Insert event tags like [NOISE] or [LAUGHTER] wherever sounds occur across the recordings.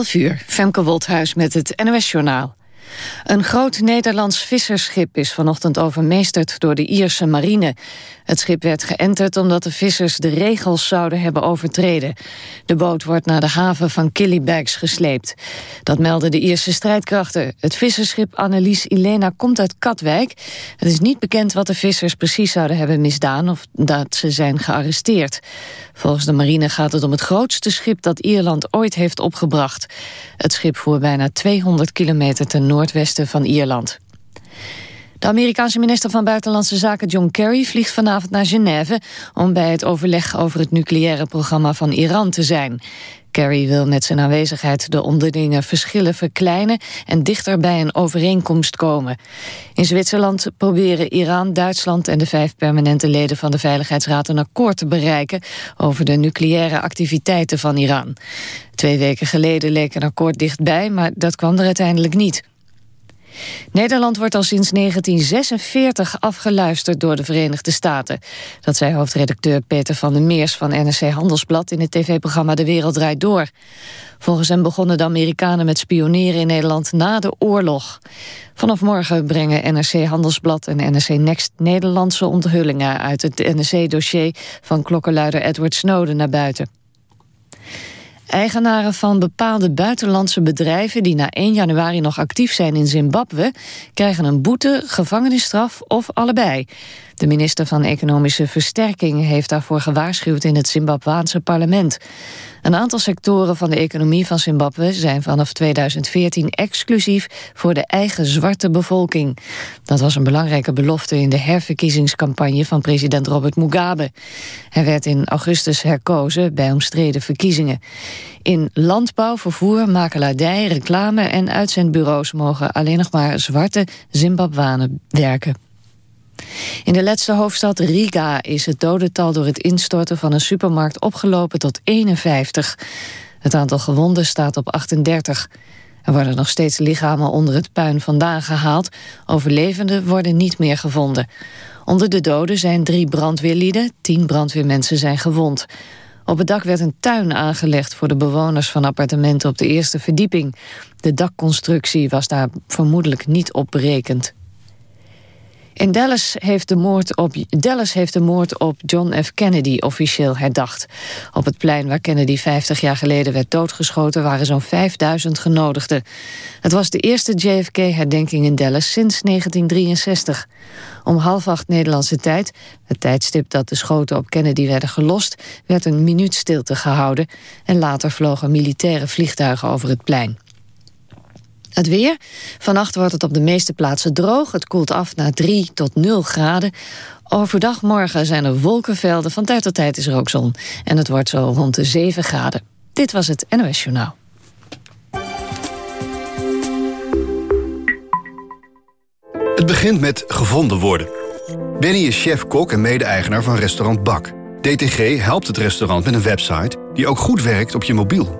11 uur, Femke Wolthuis met het NOS-journaal. Een groot Nederlands visserschip is vanochtend overmeesterd door de Ierse marine. Het schip werd geënterd omdat de vissers de regels zouden hebben overtreden. De boot wordt naar de haven van Killybags gesleept. Dat melden de Ierse strijdkrachten. Het visserschip Annelies Ilena komt uit Katwijk. Het is niet bekend wat de vissers precies zouden hebben misdaan... of dat ze zijn gearresteerd. Volgens de marine gaat het om het grootste schip dat Ierland ooit heeft opgebracht. Het schip voer bijna 200 kilometer ten noordwesten van Ierland. De Amerikaanse minister van Buitenlandse Zaken John Kerry vliegt vanavond naar Genève om bij het overleg over het nucleaire programma van Iran te zijn. Kerry wil met zijn aanwezigheid de onderlinge verschillen verkleinen en dichter bij een overeenkomst komen. In Zwitserland proberen Iran, Duitsland en de vijf permanente leden van de Veiligheidsraad een akkoord te bereiken over de nucleaire activiteiten van Iran. Twee weken geleden leek een akkoord dichtbij, maar dat kwam er uiteindelijk niet. Nederland wordt al sinds 1946 afgeluisterd door de Verenigde Staten. Dat zei hoofdredacteur Peter van der Meers van NRC Handelsblad... in het tv-programma De Wereld Draait Door. Volgens hem begonnen de Amerikanen met spioneren in Nederland na de oorlog. Vanaf morgen brengen NRC Handelsblad en NRC Next Nederlandse onthullingen... uit het NRC-dossier van klokkenluider Edward Snowden naar buiten. Eigenaren van bepaalde buitenlandse bedrijven die na 1 januari nog actief zijn in Zimbabwe krijgen een boete, gevangenisstraf of allebei. De minister van Economische Versterking heeft daarvoor gewaarschuwd in het Zimbabwaanse parlement. Een aantal sectoren van de economie van Zimbabwe zijn vanaf 2014 exclusief voor de eigen zwarte bevolking. Dat was een belangrijke belofte in de herverkiezingscampagne van president Robert Mugabe. Hij werd in augustus herkozen bij omstreden verkiezingen. In landbouw, vervoer, makelaardij, reclame en uitzendbureaus mogen alleen nog maar zwarte Zimbabwanen werken. In de laatste hoofdstad Riga is het dodental door het instorten van een supermarkt opgelopen tot 51. Het aantal gewonden staat op 38. Er worden nog steeds lichamen onder het puin vandaan gehaald. Overlevenden worden niet meer gevonden. Onder de doden zijn drie brandweerlieden, tien brandweermensen zijn gewond. Op het dak werd een tuin aangelegd voor de bewoners van appartementen op de eerste verdieping. De dakconstructie was daar vermoedelijk niet op berekend. In Dallas heeft, de moord op, Dallas heeft de moord op John F. Kennedy officieel herdacht. Op het plein waar Kennedy 50 jaar geleden werd doodgeschoten... waren zo'n 5000 genodigden. Het was de eerste JFK-herdenking in Dallas sinds 1963. Om half acht Nederlandse tijd, het tijdstip dat de schoten op Kennedy werden gelost... werd een minuut stilte gehouden... en later vlogen militaire vliegtuigen over het plein. Het weer. Vannacht wordt het op de meeste plaatsen droog. Het koelt af naar 3 tot 0 graden. Overdag morgen zijn er wolkenvelden. Van tijd tot tijd is er ook zon. En het wordt zo rond de 7 graden. Dit was het NOS Journaal. Het begint met gevonden worden. Benny is chef-kok en mede-eigenaar van restaurant Bak. DTG helpt het restaurant met een website die ook goed werkt op je mobiel.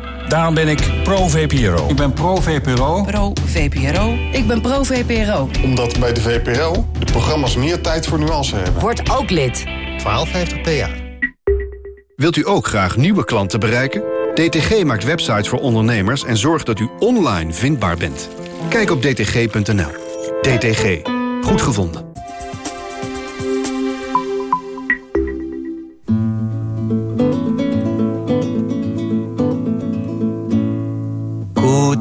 Daarom ben ik pro-VPRO. Ik ben pro-VPRO. Pro-VPRO. Ik ben pro-VPRO. Omdat bij de VPRO de programma's meer tijd voor nuance hebben. Word ook lid. 1250 PA. Wilt u ook graag nieuwe klanten bereiken? DTG maakt websites voor ondernemers en zorgt dat u online vindbaar bent. Kijk op dtg.nl. DTG. Goed gevonden.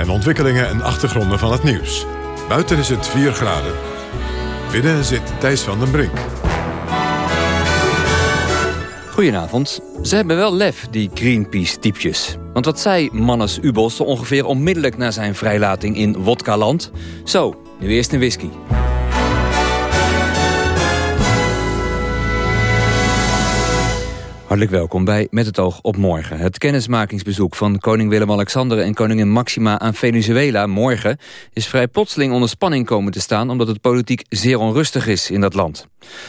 en ontwikkelingen en achtergronden van het nieuws. Buiten is het 4 graden. Binnen zit Thijs van den Brink. Goedenavond. Ze hebben wel lef, die Greenpeace-typjes. Want wat zei Mannes Ubos ongeveer onmiddellijk na zijn vrijlating in Wodkaland? Zo, nu eerst een whisky. Hartelijk welkom bij Met het oog op morgen. Het kennismakingsbezoek van koning Willem-Alexander en koningin Maxima aan Venezuela morgen is vrij plotseling onder spanning komen te staan omdat het politiek zeer onrustig is in dat land.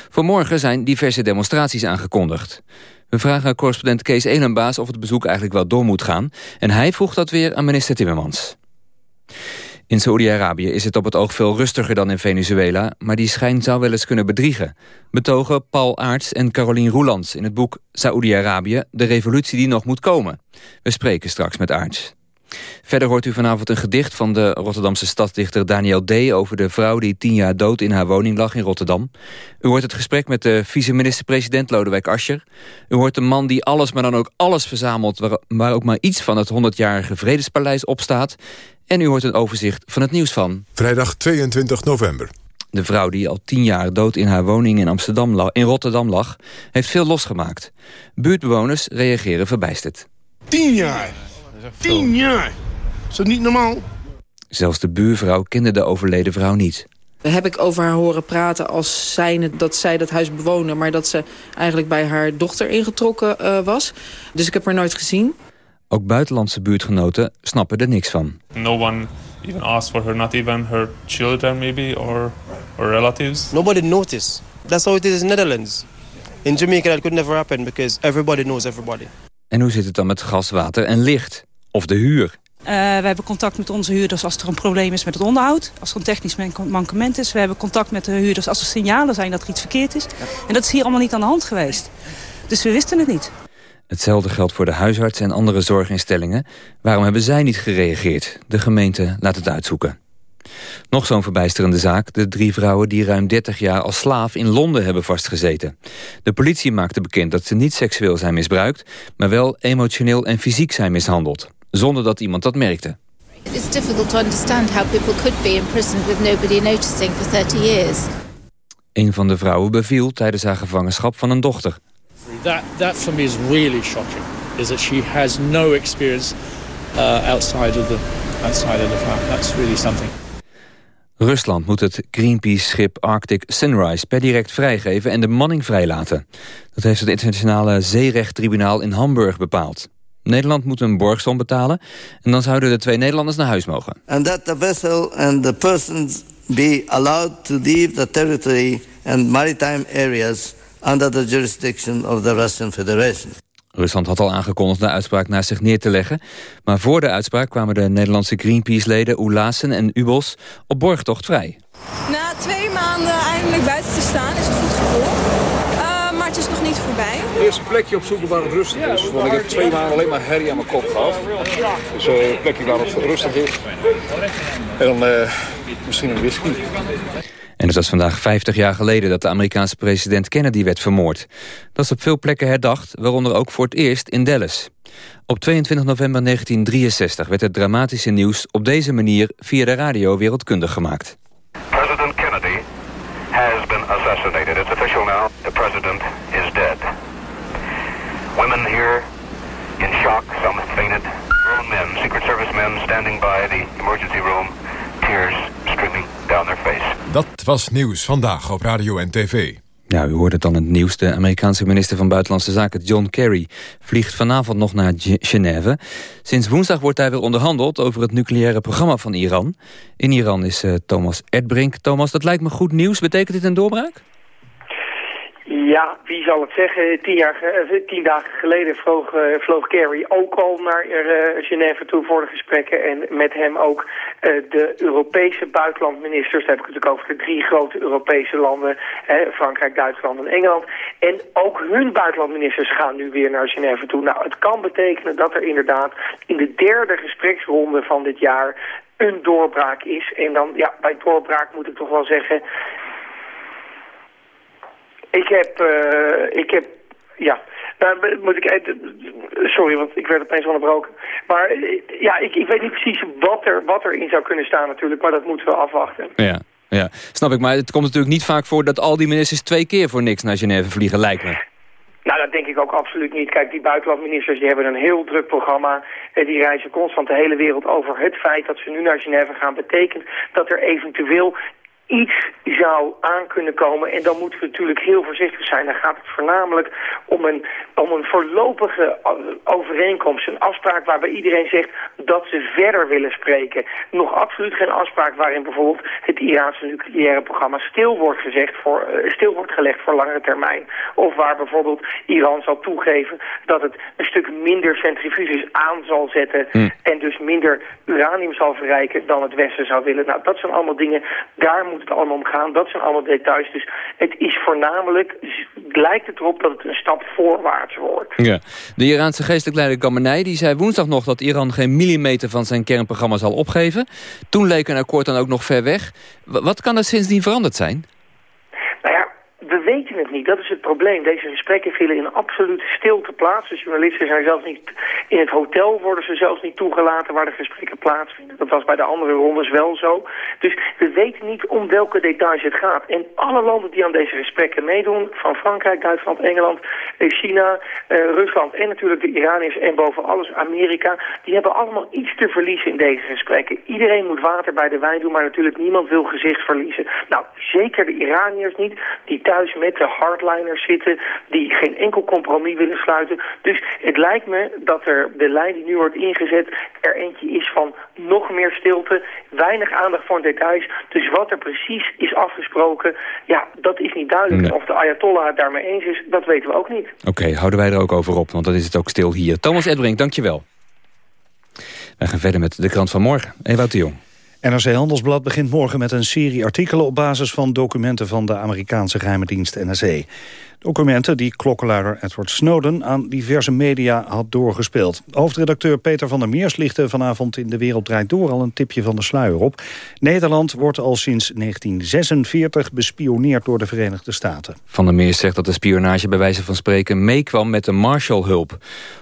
Voor morgen zijn diverse demonstraties aangekondigd. We vragen aan correspondent Kees Elenbaas of het bezoek eigenlijk wel door moet gaan en hij vroeg dat weer aan minister Timmermans. In Saoedi-Arabië is het op het oog veel rustiger dan in Venezuela... maar die schijn zou wel eens kunnen bedriegen. Betogen Paul Aarts en Carolien Roelands in het boek Saoedi-Arabië... de revolutie die nog moet komen. We spreken straks met Aarts. Verder hoort u vanavond een gedicht van de Rotterdamse stadsdichter Daniel D. over de vrouw die tien jaar dood in haar woning lag in Rotterdam. U hoort het gesprek met de vice-minister-president Lodewijk Asscher. U hoort de man die alles, maar dan ook alles verzamelt... waar, waar ook maar iets van het 100-jarige Vredespaleis op staat. En u hoort een overzicht van het nieuws van... Vrijdag 22 november. De vrouw die al tien jaar dood in haar woning in, Amsterdam, in Rotterdam lag... heeft veel losgemaakt. Buurtbewoners reageren verbijsterd. Tien jaar! Tien jaar! Is dat niet normaal? Zelfs de buurvrouw kende de overleden vrouw niet. Heb ik over haar horen praten als zijnde dat zij dat huis bewoonde... maar dat ze eigenlijk bij haar dochter ingetrokken uh, was. Dus ik heb haar nooit gezien. Ook buitenlandse buurtgenoten snappen er niks van. No one even asked for her, not even her children maybe or, or relatives. Nobody noticed. That's how it is in Netherlands. In Jamaica that could never happen because everybody knows everybody. En hoe zit het dan met gas, water en licht? Of de huur? Uh, we hebben contact met onze huurders als er een probleem is met het onderhoud. Als er een technisch mankement is. We hebben contact met de huurders als er signalen zijn dat er iets verkeerd is. En dat is hier allemaal niet aan de hand geweest. Dus we wisten het niet. Hetzelfde geldt voor de huisarts en andere zorginstellingen. Waarom hebben zij niet gereageerd? De gemeente laat het uitzoeken. Nog zo'n verbijsterende zaak. De drie vrouwen die ruim 30 jaar als slaaf in Londen hebben vastgezeten. De politie maakte bekend dat ze niet seksueel zijn misbruikt... maar wel emotioneel en fysiek zijn mishandeld. Zonder dat iemand dat merkte. It's difficult to understand how people could be imprisoned with nobody noticing for 30 years. Een van de vrouwen beviel tijdens haar gevangenschap van een dochter. That, that for me is really shocking. Is that she has no experience uh, outside of the outside of the farm. That's really something. Rusland moet het Greenpeace-schip Arctic Sunrise per direct vrijgeven en de manning vrijlaten. Dat heeft het internationale zeerechttribunaal in Hamburg bepaald. Nederland moet een borgsom betalen en dan zouden de twee Nederlanders naar huis mogen. And that the vessel and the persons be allowed to leave the territory and maritime areas under the jurisdiction of the Russian Federation. Rusland had al aangekondigd de uitspraak naast zich neer te leggen. Maar voor de uitspraak kwamen de Nederlandse Greenpeace-leden Oelassen en Ubos op borgtocht vrij. Na twee maanden eindelijk buiten te staan is het goed gevoel. Uh, maar het is nog niet voorbij. Eerst een plekje opzoeken waar het rustig is. Want ik heb twee maanden alleen maar herrie aan mijn kop gehad. Dus uh, een plekje waar het rustig is. En dan uh, misschien een whisky. En het was vandaag 50 jaar geleden dat de Amerikaanse president Kennedy werd vermoord. Dat is op veel plekken herdacht, waaronder ook voor het eerst in Dallas. Op 22 november 1963 werd het dramatische nieuws op deze manier via de radio wereldkundig gemaakt. President Kennedy has been assassinated. It's official now. The president is dead. Women here in shock, some fainted. Grown men, Secret Service men standing by the emergency room, tears streaming down their face. Dat was nieuws vandaag op radio en tv. Ja, u hoort het dan het nieuws. De Amerikaanse minister van Buitenlandse Zaken John Kerry vliegt vanavond nog naar Genève. Sinds woensdag wordt daar weer onderhandeld over het nucleaire programma van Iran. In Iran is uh, Thomas Erdbrink. Thomas, dat lijkt me goed nieuws. Betekent dit een doorbraak? Ja, wie zal het zeggen? Tien, jaar, tien dagen geleden vloog, uh, vloog Kerry ook al naar uh, Genève toe voor de gesprekken. En met hem ook de Europese buitenlandministers. Daar heb ik het natuurlijk over de drie grote Europese landen. Frankrijk, Duitsland en Engeland. En ook hun buitenlandministers gaan nu weer naar Genève toe. Nou, het kan betekenen dat er inderdaad in de derde gespreksronde van dit jaar een doorbraak is. En dan, ja, bij doorbraak moet ik toch wel zeggen... Ik heb, uh, ik heb, ja, nou, moet ik, sorry, want ik werd opeens onderbroken. Maar ja, ik, ik weet niet precies wat er, wat erin zou kunnen staan natuurlijk, maar dat moeten we afwachten. Ja, ja, snap ik. Maar het komt natuurlijk niet vaak voor dat al die ministers twee keer voor niks naar Genève vliegen, lijkt me. Nou, dat denk ik ook absoluut niet. Kijk, die buitenlandministers die hebben een heel druk programma. En die reizen constant de hele wereld over. Het feit dat ze nu naar Genève gaan betekent dat er eventueel iets zou aan kunnen komen. En dan moeten we natuurlijk heel voorzichtig zijn. Dan gaat het voornamelijk om een, om een voorlopige overeenkomst. Een afspraak waarbij iedereen zegt dat ze verder willen spreken. Nog absoluut geen afspraak waarin bijvoorbeeld het Iraanse nucleaire programma stil wordt, gezegd voor, uh, stil wordt gelegd voor langere termijn. Of waar bijvoorbeeld Iran zal toegeven dat het een stuk minder centrifuges aan zal zetten. Hm. En dus minder uranium zal verrijken dan het Westen zou willen. Nou, dat zijn allemaal dingen, daar moet het allemaal om gaan. Dat zijn allemaal details. Dus het is voornamelijk, lijkt het erop dat het een stap voorwaarts wordt. Ja. De Iraanse geestelijk leider Khamenei die zei woensdag nog dat Iran geen millimeter van zijn kernprogramma zal opgeven. Toen leek een akkoord dan ook nog ver weg. wat kan er sindsdien veranderd zijn? Nou ja, we weten het probleem. Deze gesprekken vielen in absolute stilte plaats. De journalisten zijn zelfs niet in het hotel, worden ze zelfs niet toegelaten waar de gesprekken plaatsvinden. Dat was bij de andere rondes wel zo. Dus we weten niet om welke details het gaat. En alle landen die aan deze gesprekken meedoen, van Frankrijk, Duitsland, Engeland, eh, China, eh, Rusland en natuurlijk de Iraniërs en boven alles Amerika, die hebben allemaal iets te verliezen in deze gesprekken. Iedereen moet water bij de wijn doen, maar natuurlijk niemand wil gezicht verliezen. Nou, zeker de Iraniërs niet, die thuis met de hardliners zitten die geen enkel compromis willen sluiten. Dus het lijkt me dat er de lijn die nu wordt ingezet er eentje is van nog meer stilte, weinig aandacht voor details. Dus wat er precies is afgesproken, ja, dat is niet duidelijk. Of de Ayatollah het daarmee eens is, dat weten we ook niet. Oké, houden wij er ook over op, want dan is het ook stil hier. Thomas Edbrink, dankjewel. Wij gaan verder met de krant van morgen. Ewout de Jong. NRC Handelsblad begint morgen met een serie artikelen... op basis van documenten van de Amerikaanse geheime dienst NSA. Documenten die klokkenluider Edward Snowden aan diverse media had doorgespeeld. Hoofdredacteur Peter van der Meers lichtte vanavond in De Wereld Draait Door al een tipje van de sluier op. Nederland wordt al sinds 1946 bespioneerd door de Verenigde Staten. Van der Meers zegt dat de spionage bij wijze van spreken meekwam met de Marshallhulp.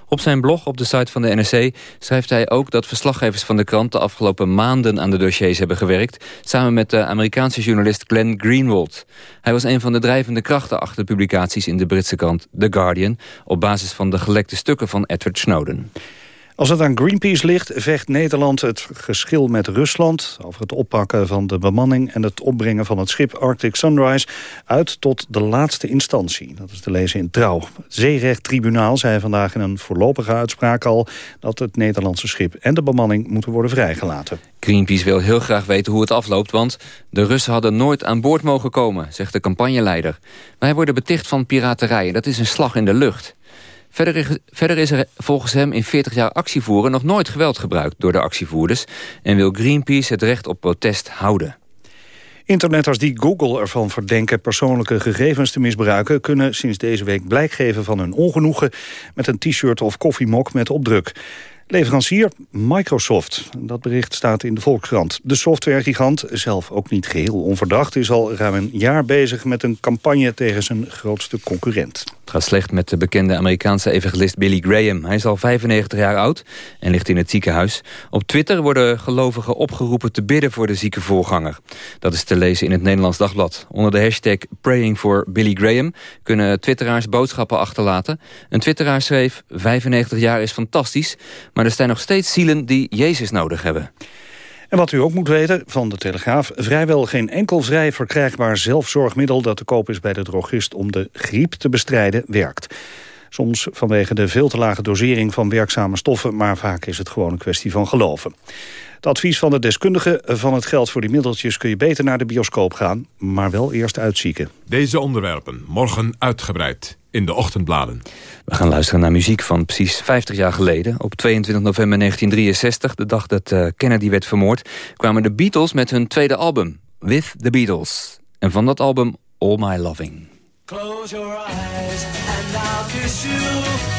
Op zijn blog op de site van de NRC schrijft hij ook dat verslaggevers van de krant de afgelopen maanden aan de dossiers hebben gewerkt, samen met de Amerikaanse journalist Glenn Greenwald. Hij was een van de drijvende krachten achter publicaties in de Britse krant The Guardian, op basis van de gelekte stukken van Edward Snowden. Als het aan Greenpeace ligt, vecht Nederland het geschil met Rusland... over het oppakken van de bemanning en het opbrengen van het schip Arctic Sunrise... uit tot de laatste instantie. Dat is te lezen in Trouw. Het Zeerechttribunaal zei vandaag in een voorlopige uitspraak al... dat het Nederlandse schip en de bemanning moeten worden vrijgelaten. Greenpeace wil heel graag weten hoe het afloopt... want de Russen hadden nooit aan boord mogen komen, zegt de campagneleider. Wij worden beticht van piraterij en dat is een slag in de lucht. Verder is, er volgens hem in 40 jaar actievoeren nog nooit geweld gebruikt door de actievoerders... en wil Greenpeace het recht op protest houden. Internetters die Google ervan verdenken persoonlijke gegevens te misbruiken... kunnen sinds deze week blijk geven van hun ongenoegen... met een t-shirt of koffiemok met opdruk. Leverancier Microsoft. Dat bericht staat in de Volkskrant. De softwaregigant, zelf ook niet geheel onverdacht... is al ruim een jaar bezig met een campagne tegen zijn grootste concurrent. Het gaat slecht met de bekende Amerikaanse evangelist Billy Graham. Hij is al 95 jaar oud en ligt in het ziekenhuis. Op Twitter worden gelovigen opgeroepen te bidden voor de zieke voorganger. Dat is te lezen in het Nederlands Dagblad. Onder de hashtag Praying for Billy Graham kunnen twitteraars boodschappen achterlaten. Een twitteraar schreef 95 jaar is fantastisch... maar er zijn nog steeds zielen die Jezus nodig hebben. En wat u ook moet weten van de Telegraaf... vrijwel geen enkel vrij verkrijgbaar zelfzorgmiddel... dat te koop is bij de drogist om de griep te bestrijden, werkt. Soms vanwege de veel te lage dosering van werkzame stoffen... maar vaak is het gewoon een kwestie van geloven. Het advies van de deskundige van het geld voor die middeltjes... kun je beter naar de bioscoop gaan, maar wel eerst uitzieken. Deze onderwerpen morgen uitgebreid in de ochtendbladen. We gaan luisteren naar muziek van precies 50 jaar geleden. Op 22 november 1963, de dag dat uh, Kennedy werd vermoord... kwamen de Beatles met hun tweede album, With the Beatles. En van dat album All My Loving. Close your eyes and I'll kiss you.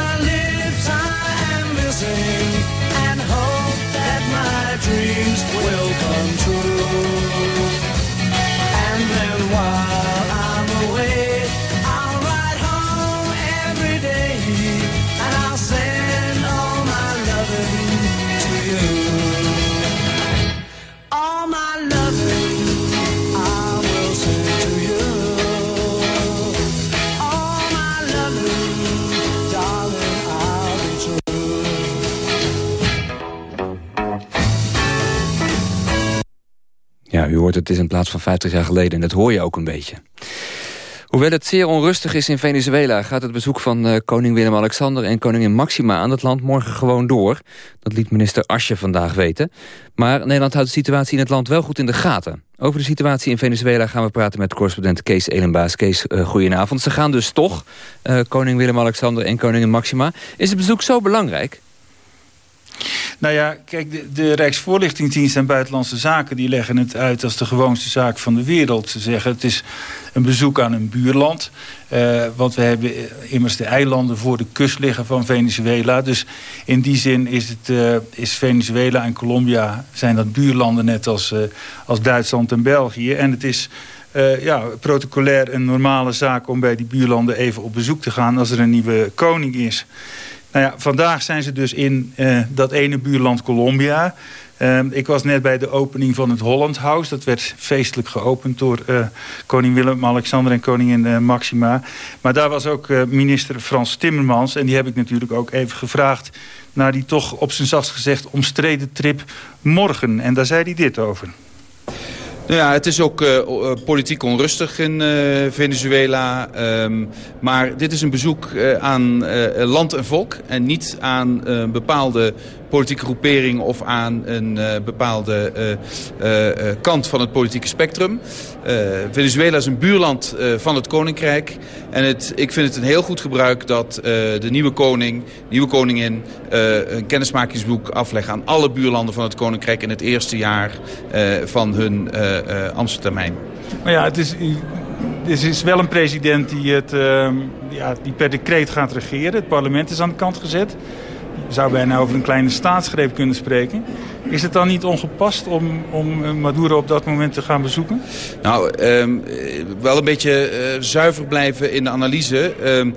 Het is in plaats van 50 jaar geleden en dat hoor je ook een beetje. Hoewel het zeer onrustig is in Venezuela... gaat het bezoek van eh, koning Willem-Alexander en koningin Maxima aan het land morgen gewoon door. Dat liet minister Asje vandaag weten. Maar Nederland houdt de situatie in het land wel goed in de gaten. Over de situatie in Venezuela gaan we praten met correspondent Kees Elenbaas. Kees, uh, goedenavond. Ze gaan dus toch, uh, koning Willem-Alexander en koningin Maxima. Is het bezoek zo belangrijk? Nou ja, kijk, de, de Rijksvoorlichtingsdienst en Buitenlandse Zaken... die leggen het uit als de gewoonste zaak van de wereld. Ze zeggen het is een bezoek aan een buurland. Uh, want we hebben immers de eilanden voor de kust liggen van Venezuela. Dus in die zin is, het, uh, is Venezuela en Colombia... zijn dat buurlanden net als, uh, als Duitsland en België. En het is... Ja, protocolair een normale zaak om bij die buurlanden even op bezoek te gaan... als er een nieuwe koning is. Nou ja, vandaag zijn ze dus in uh, dat ene buurland Colombia. Uh, ik was net bij de opening van het Holland House. Dat werd feestelijk geopend door uh, koning Willem-Alexander en koningin Maxima. Maar daar was ook minister Frans Timmermans. En die heb ik natuurlijk ook even gevraagd... naar die toch op zijn zachtst gezegd omstreden trip morgen. En daar zei hij dit over. Nou ja, het is ook uh, politiek onrustig in uh, Venezuela. Um, maar dit is een bezoek aan land en volk. En niet aan bepaalde politieke groepering of aan een bepaalde kant van het politieke spectrum. Venezuela is een buurland van het koninkrijk. En het, ik vind het een heel goed gebruik dat de nieuwe koning, nieuwe koningin... een kennismakingsboek afleggen aan alle buurlanden van het koninkrijk... in het eerste jaar van hun ambtstermijn. Maar ja, het is, het is wel een president die, het, uh, ja, die per decreet gaat regeren. Het parlement is aan de kant gezet. Zou bijna over een kleine staatsgreep kunnen spreken. Is het dan niet ongepast om, om Maduro op dat moment te gaan bezoeken? Nou, um, wel een beetje uh, zuiver blijven in de analyse. Um,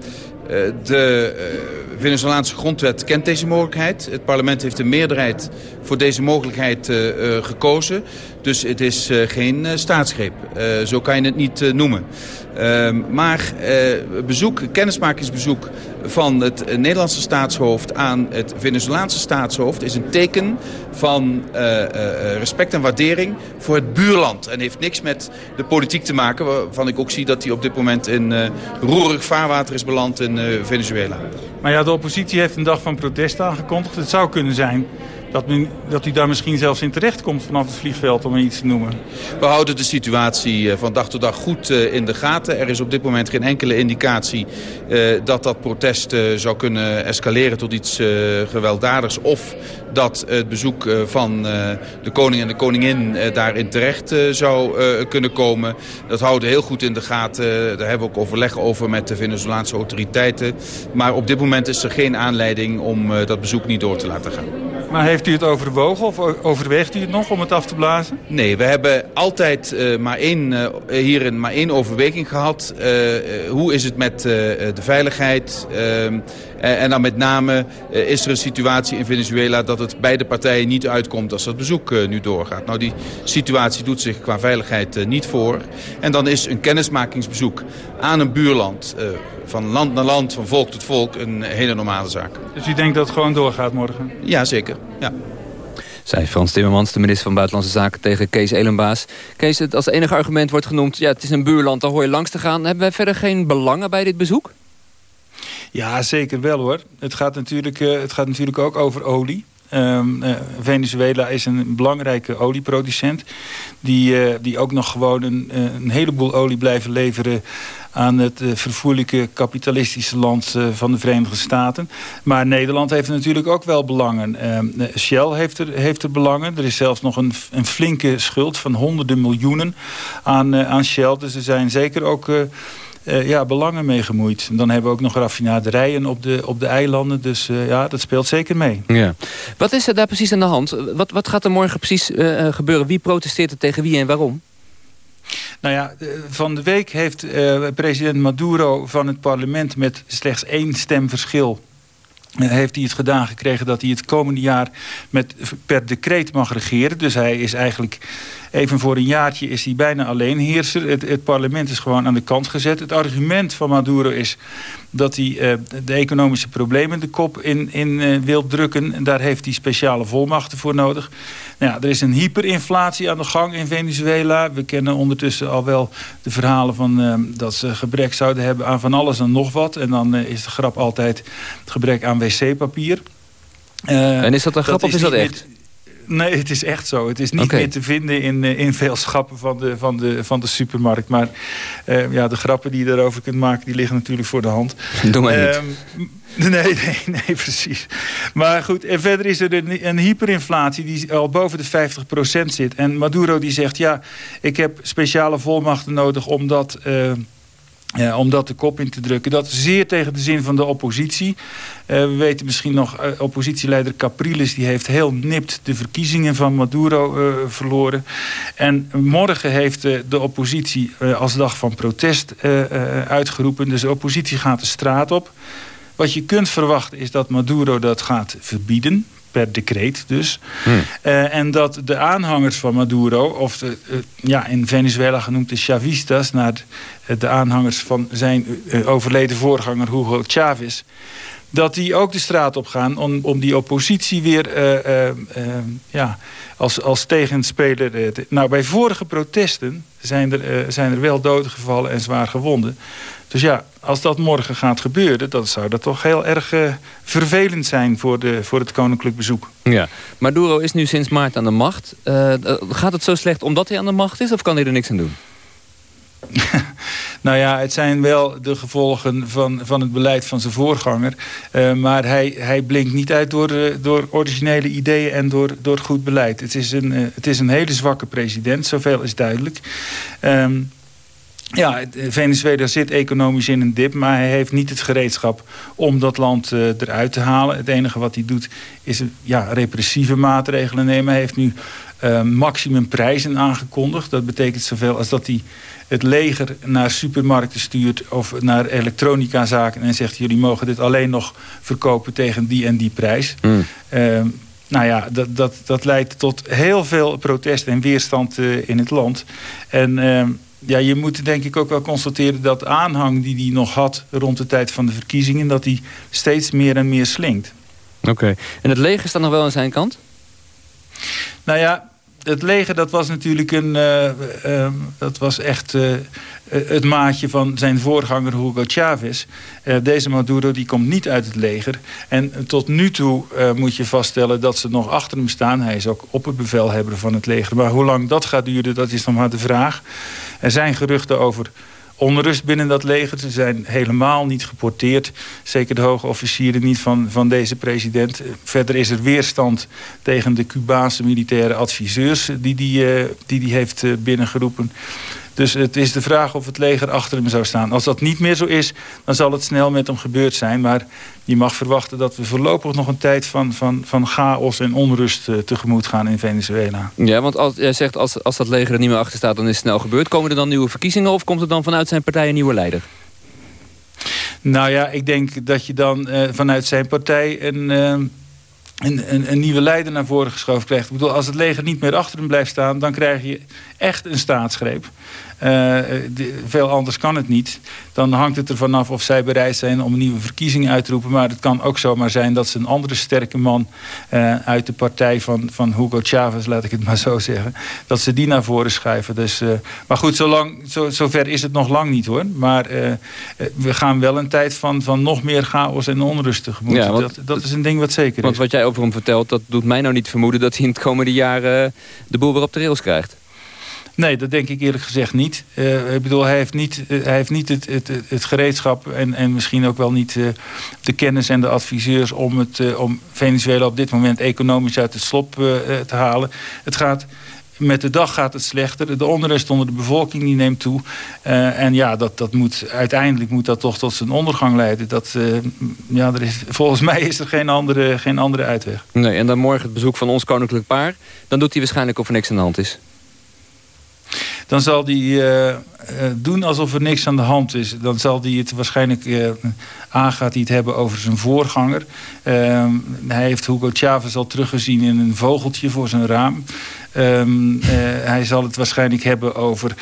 de uh, Venezolaanse grondwet kent deze mogelijkheid. Het parlement heeft een meerderheid voor deze mogelijkheid gekozen. Dus het is geen staatsgreep. zo kan je het niet noemen. Maar bezoek, kennismakingsbezoek van het Nederlandse staatshoofd aan het Venezolaanse staatshoofd... is een teken van respect en waardering voor het buurland. En heeft niks met de politiek te maken... waarvan ik ook zie dat hij op dit moment in roerig vaarwater is beland in Venezuela. Maar ja, de oppositie heeft een dag van protest aangekondigd. Het zou kunnen zijn dat, men, dat u daar misschien zelfs in terecht komt vanaf het vliegveld, om iets te noemen. We houden de situatie van dag tot dag goed in de gaten. Er is op dit moment geen enkele indicatie uh, dat dat protest zou kunnen escaleren tot iets gewelddadigs. Of dat het bezoek van de koning en de koningin daarin terecht zou kunnen komen. Dat houden we heel goed in de gaten. Daar hebben we ook overleg over met de Venezolaanse autoriteiten. Maar op dit moment is er geen aanleiding om dat bezoek niet door te laten gaan. Maar heeft u het overwogen of overweegt u het nog om het af te blazen? Nee, we hebben altijd uh, maar één, uh, hierin maar één overweging gehad. Uh, hoe is het met de veiligheid? en dan met name is er een situatie in Venezuela dat het beide partijen niet uitkomt als dat bezoek nu doorgaat. Nou, die situatie doet zich qua veiligheid niet voor. En dan is een kennismakingsbezoek aan een buurland van land naar land, van volk tot volk, een hele normale zaak. Dus u denkt dat het gewoon doorgaat morgen? Ja, zeker. Ja. Zij Frans Timmermans, de minister van Buitenlandse Zaken, tegen Kees Elenbaas. Kees, het als enige argument wordt genoemd... ja, het is een buurland, daar hoor je langs te gaan. Hebben wij verder geen belangen bij dit bezoek? Ja, zeker wel hoor. Het gaat natuurlijk, uh, het gaat natuurlijk ook over olie. Um, uh, Venezuela is een belangrijke olieproducent... die, uh, die ook nog gewoon een, een heleboel olie blijven leveren aan het vervoerlijke kapitalistische land van de Verenigde Staten. Maar Nederland heeft natuurlijk ook wel belangen. Uh, Shell heeft er, heeft er belangen. Er is zelfs nog een, een flinke schuld van honderden miljoenen aan, aan Shell. Dus er zijn zeker ook eh, ja, belangen mee gemoeid. Dan hebben we ook nog raffinaderijen op de, op de eilanden. Dus eh, ja, dat speelt zeker mee. Ja. Wat is er daar precies aan de hand? Wat, wat gaat er morgen precies eh, gebeuren? Wie protesteert er tegen wie en waarom? Nou ja, van de week heeft president Maduro van het parlement... met slechts één stem verschil eh, heeft hij het gedaan gekregen dat hij het komende jaar met, per decreet mag regeren. Dus hij is eigenlijk even voor een jaartje is hij bijna alleenheerser. Het, het parlement is gewoon aan de kant gezet. Het argument van Maduro is dat hij eh, de economische problemen de kop in, in eh, wil drukken. En daar heeft hij speciale volmachten voor nodig. Nou ja, er is een hyperinflatie aan de gang in Venezuela. We kennen ondertussen al wel de verhalen van eh, dat ze gebrek zouden hebben aan van alles en nog wat. En dan is de grap altijd het gebrek aan wc-papier. En is dat een grap of is dat echt? Nee, het is echt zo. Het is niet meer te vinden in, eh, in veel schappen van de, van de, van de supermarkt. Maar eh, ja, de grappen die je daarover kunt maken, die liggen natuurlijk voor de hand. Doe maar niet. Ehm, nee, [LAUGHS] nee, nee, precies. Maar goed, en verder is er een, een hyperinflatie die al boven de 50% zit. En Maduro die zegt, ja, ik heb speciale volmachten nodig om dat... ja, om dat de kop in te drukken. Dat is zeer tegen de zin van de oppositie. Eh, we weten misschien nog, eh, oppositieleider Capriles... die heeft heel nipt de verkiezingen van Maduro verloren. En morgen heeft de oppositie als dag van protest uitgeroepen. Dus de oppositie gaat de straat op. Wat je kunt verwachten is dat Maduro dat gaat verbieden. Per decreet dus. Eh, en dat de aanhangers van Maduro, of de, eh, ja, in Venezuela genoemd de Chavistas, naar de, eh, de aanhangers van zijn overleden voorganger Hugo Chavez, dat die ook de straat op gaan om, om die oppositie weer ja, als, als tegenspeler. te- nou, bij vorige protesten zijn er, zijn er wel doden gevallen en zwaar gewonden. Dus ja, als dat morgen gaat gebeuren, dan zou dat toch heel erg eh, vervelend zijn voor, de, voor het koninklijk bezoek. Ja. Maduro is nu sinds maart aan de macht. Eh, eh, gaat het zo slecht omdat hij aan de macht is of kan hij er niks aan doen? [LAUGHS] Nou ja, het zijn wel de gevolgen van, van het beleid van zijn voorganger. Maar hij, hij blinkt niet uit door, door originele ideeën en door, door goed beleid. Het is, een, het is een hele zwakke president, zoveel is duidelijk. Ehm, ja, Venezuela zit economisch in een dip, maar hij heeft niet het gereedschap om dat land eh, eruit te halen. Het enige wat hij doet is eh, ja, repressieve maatregelen nemen. Hij heeft nu eh, maximumprijzen aangekondigd. Dat betekent zoveel als dat hij het leger naar supermarkten stuurt of naar elektronicazaken en zegt jullie mogen dit alleen nog verkopen tegen die en die prijs. Ehm, nou ja, dat, dat, dat leidt tot heel veel protest en weerstand in het land. En ehm, ja, je moet denk ik ook wel constateren dat de aanhang die hij nog had rond de tijd van de verkiezingen, dat die steeds meer en meer slinkt. Oké. En het leger staat nog wel aan zijn kant? Nou ja, het leger dat was natuurlijk een, eh, eh, dat was echt eh, het maatje van zijn voorganger Hugo Chavez. Deze Maduro die komt niet uit het leger. En tot nu toe moet je vaststellen dat ze nog achter hem staan. Hij is ook opperbevelhebber van het leger. Maar hoe lang dat gaat duren, dat is nog maar de vraag. Er zijn geruchten over onrust binnen dat leger. Ze zijn helemaal niet geporteerd. Zeker de hoge officieren niet van, van deze president. Eh, Verder is er weerstand tegen de Cubaanse militaire adviseurs... die die, eh, die, die heeft eh, binnengeroepen. Dus het is de vraag of het leger achter hem zou staan. Als dat niet meer zo is, dan zal het snel met hem gebeurd zijn. Maar je mag verwachten dat we voorlopig nog een tijd van, van, van chaos en onrust eh, tegemoet gaan in Venezuela. Ja, want als, jij zegt als, als dat leger er niet meer achter staat, dan is het snel gebeurd. Komen er dan nieuwe verkiezingen of komt er dan vanuit zijn partij een nieuwe leider? Nou ja, ik denk dat je dan eh, vanuit zijn partij een, eh, een, een, een nieuwe leider naar voren geschoven krijgt. Ik bedoel, als het leger niet meer achter hem blijft staan, dan krijg je echt een staatsgreep. Eh, de- veel anders kan het niet. Dan hangt het er vanaf of zij bereid zijn om een nieuwe verkiezing uit te roepen. Maar het kan ook zomaar zijn dat ze een andere sterke man eh, uit de partij van, van Hugo Chavez, laat ik het maar zo zeggen, dat ze die naar voren schuiven. Dus, eh, maar goed, zolang, zo, zover is het nog lang niet hoor. Maar we gaan wel een tijd van, van nog meer chaos en onrust tegemoet. Ja, want- dat, dat is een ding wat zeker Want is. wat jij over hem vertelt, dat doet mij nou niet vermoeden... dat hij in het komende jaar de boel weer op de rails krijgt. Nee, dat denk ik eerlijk gezegd niet. Eh, ik bedoel, hij heeft niet, eh, hij heeft niet het, het, het- gereedschap en, en misschien ook wel niet eh, de kennis en de adviseurs om, het, om Venezuela op dit moment economisch uit het slop te halen. Het gaat met de dag gaat het slechter. De onrust onder de bevolking die neemt toe. En ja, dat, dat moet, uiteindelijk moet dat toch tot zijn ondergang leiden. Dat, ja, er is, volgens [LAUGHS] mij is er geen andere, geen andere uitweg. Nee, en dan morgen het bezoek van ons koninklijk paar. Dan doet hij waarschijnlijk of er niks aan de hand is. Dan zal hij uh, uh, doen alsof er niks aan de hand is. Dan zal hij het waarschijnlijk uh, aan gaat hij het hebben over zijn voorganger. Ehm, hij heeft Hugo Chavez al teruggezien in een vogeltje voor zijn raam. Um, hij zal het waarschijnlijk hebben over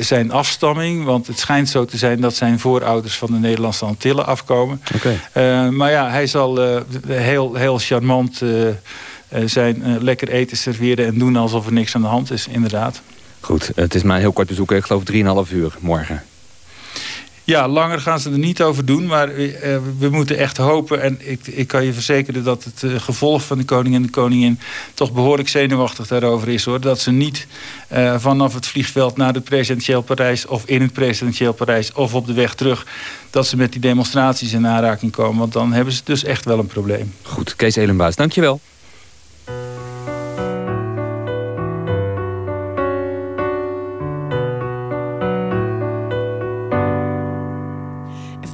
zijn afstamming. Want het schijnt zo te zijn dat zijn voorouders van de Nederlandse Antillen afkomen. Okay. maar ja, hij zal heel, heel charmant zijn lekker eten serveren en doen alsof er niks aan de hand is, inderdaad. Goed, het is maar een heel kort bezoek. Ik geloof 3,5 uur morgen. Ja, langer gaan ze er niet over doen. Maar uh, we moeten echt hopen. En ik, ik kan je verzekeren dat het uh, gevolg van de koning en de koningin... toch behoorlijk zenuwachtig daarover is. hoor. Dat ze niet uh, vanaf het vliegveld naar het presidentieel Parijs... of in het presidentieel Parijs of op de weg terug... dat ze met die demonstraties in aanraking komen. Want dan hebben ze dus echt wel een probleem. Goed, Kees Elenbaas, dankjewel.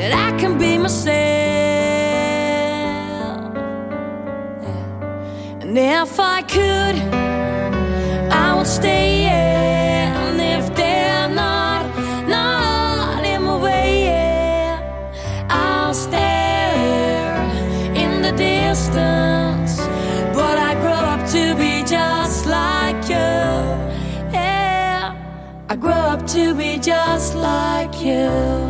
that I can be myself. And if I could, I would stay. And if they're not, not in my way, I'll stare in the distance. But I grow up to be just like you. Yeah, I grow up to be just like you.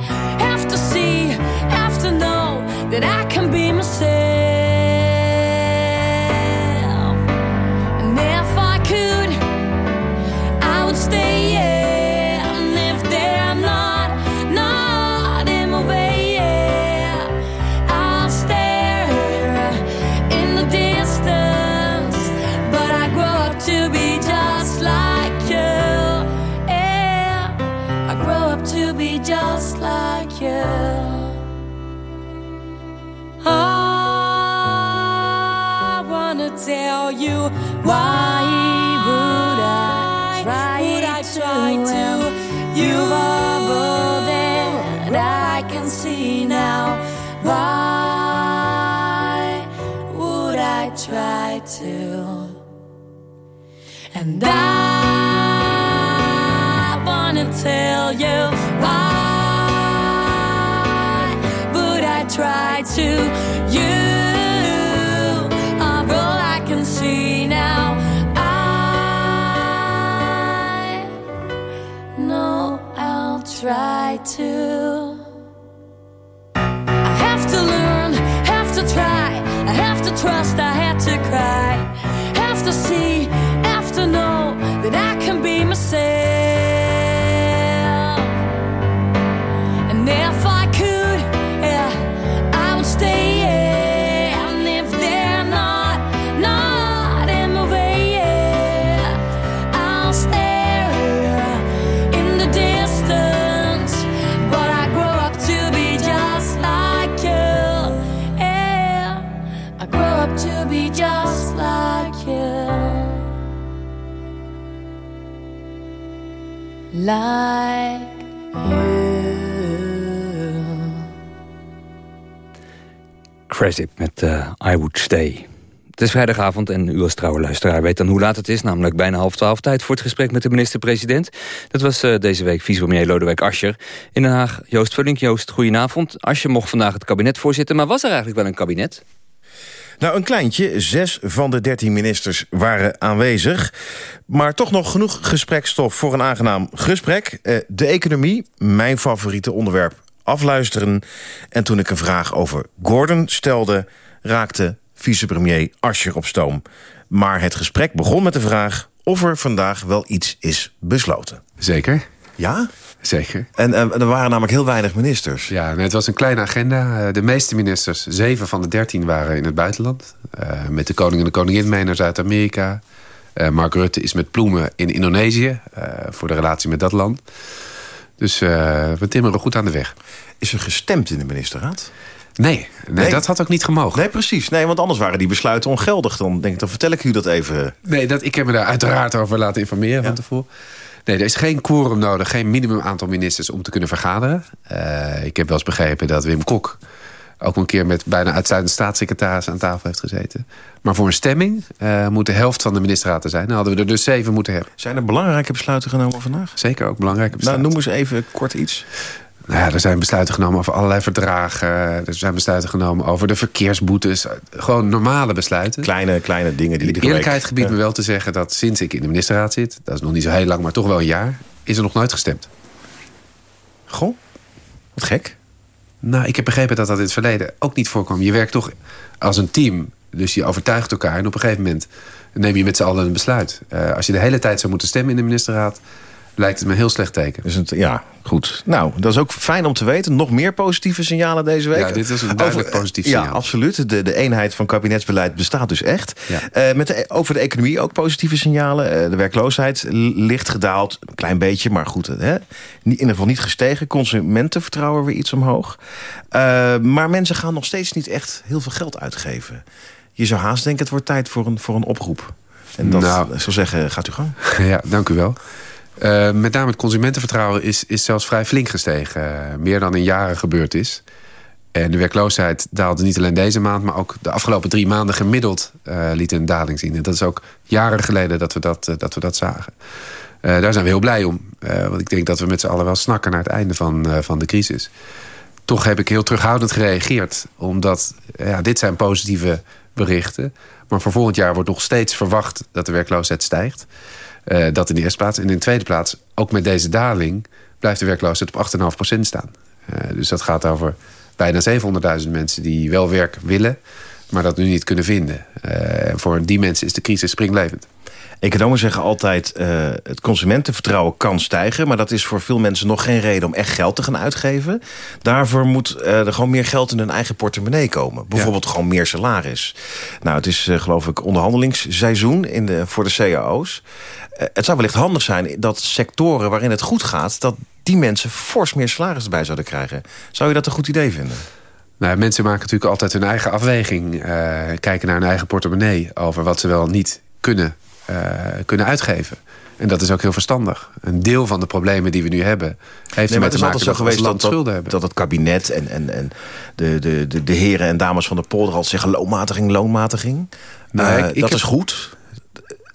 why would I try would I try to You are bubble that I can see now. Why would I try to? And I wanna tell you why would I try to that I can be Like Fresip met uh, I Would Stay. Het is vrijdagavond en u als trouwe luisteraar weet dan hoe laat het is. Namelijk bijna half twaalf tijd voor het gesprek met de minister-president. Dat was uh, deze week vicepremier Lodewijk Asscher. In Den Haag, Joost Vullink. Joost, goedenavond. Asscher mocht vandaag het kabinet voorzitten, maar was er eigenlijk wel een kabinet? Nou, een kleintje. Zes van de dertien ministers waren aanwezig. Maar toch nog genoeg gesprekstof voor een aangenaam gesprek. Uh, de economie, mijn favoriete onderwerp, afluisteren. En toen ik een vraag over Gordon stelde... raakte vicepremier Ascher op stoom. Maar het gesprek begon met de vraag of er vandaag wel iets is besloten. Zeker. Ja? Zeker. En er waren namelijk heel weinig ministers. Ja, het was een kleine agenda. Uh, de meeste ministers, zeven van de dertien, waren in het buitenland. Uh, met de koning en de koningin mee naar Zuid-Amerika. Mark Rutte is met Ploemen in Indonesië... voor de relatie met dat land. Dus we timmeren goed aan de weg. Is er gestemd in de ministerraad? Nee, nee, dat had ook niet gemogen. Nee, precies. Nee, want anders waren die besluiten ongeldig. Dan denk ik, dan vertel ik u dat even. Nee, dat, ik heb me daar uiteraard over laten informeren ja. van tevoren. Nee, er is geen quorum nodig, geen minimum aantal ministers om te kunnen vergaderen. Uh, ik heb wel eens begrepen dat Wim Kok ook een keer met bijna uitsluitend staatssecretaris aan tafel heeft gezeten. Maar voor een stemming uh, moet de helft van de ministerraten zijn. Dan hadden we er dus zeven moeten hebben. Zijn er belangrijke besluiten genomen vandaag? Zeker ook belangrijke besluiten. Nou, noem eens even kort iets. Nou ja, er zijn besluiten genomen over allerlei verdragen. Er zijn besluiten genomen over de verkeersboetes. Gewoon normale besluiten. Kleine, kleine dingen die... De eerlijkheid gebiedt me wel te zeggen dat sinds ik in de ministerraad zit... dat is nog niet zo heel lang, maar toch wel een jaar... is er nog nooit gestemd. Goh, wat gek. Nou, ik heb begrepen dat dat in het verleden ook niet voorkwam. Je werkt toch als een team, dus je overtuigt elkaar... en op een gegeven moment neem je met z'n allen een besluit. Uh, als je de hele tijd zou moeten stemmen in de ministerraad lijkt het me een heel slecht teken. Dus het, ja, goed. Nou, dat is ook fijn om te weten. Nog meer positieve signalen deze week. Ja, dit is een duidelijk over, positief signaal. Ja, absoluut. De, de eenheid van kabinetsbeleid bestaat dus echt. Ja. Uh, met de, over de economie ook positieve signalen. Uh, de werkloosheid licht gedaald. Een klein beetje, maar goed. Hè? In ieder geval niet gestegen. Consumentenvertrouwen weer iets omhoog. Uh, maar mensen gaan nog steeds niet echt heel veel geld uitgeven. Je zou haast denken, het wordt tijd voor een, voor een oproep. En dat nou, zou zeggen, gaat u gang. [LAUGHS] Ja, dank u wel. Uh, met name het consumentenvertrouwen is, is zelfs vrij flink gestegen. Uh, meer dan in jaren gebeurd is. En de werkloosheid daalde niet alleen deze maand... maar ook de afgelopen drie maanden gemiddeld uh, liet een daling zien. En dat is ook jaren geleden dat we dat, dat, we dat zagen. daar zijn we heel blij om. want ik denk dat we met z'n allen wel snakken naar het einde van, van de crisis. Toch heb ik heel terughoudend gereageerd. Omdat ja, dit zijn positieve berichten. Maar voor volgend jaar wordt nog steeds verwacht dat de werkloosheid stijgt. Uh, dat in de eerste plaats. En in de tweede plaats, ook met deze daling... blijft de werkloosheid op 8,5% staan. Uh, dus dat gaat over bijna 700.000 mensen die wel werk willen... maar dat nu niet kunnen vinden. En voor die mensen is de crisis springlevend. Economen zeggen altijd, uh, het consumentenvertrouwen kan stijgen... maar dat is voor veel mensen nog geen reden om echt geld te gaan uitgeven. Daarvoor moet uh, er gewoon meer geld in hun eigen portemonnee komen. Bijvoorbeeld ja. gewoon meer salaris. Nou, het is uh, geloof ik onderhandelingsseizoen in de, voor de cao's. het zou wellicht handig zijn dat sectoren waarin het goed gaat... dat die mensen fors meer salaris erbij zouden krijgen. Zou je dat een goed idee vinden? Nou, mensen maken natuurlijk altijd hun eigen afweging. kijken naar hun eigen portemonnee over wat ze wel niet kunnen kunnen uitgeven. En dat is ook heel verstandig. Een deel van de problemen die we nu hebben... heeft ermee te maken zo geweest dat, dat, hebben. dat het kabinet en, en, en de, de, de, de heren en dames van de polder... al zeggen loonmatiging, loonmatiging. Nou, uh, ik, dat is goed.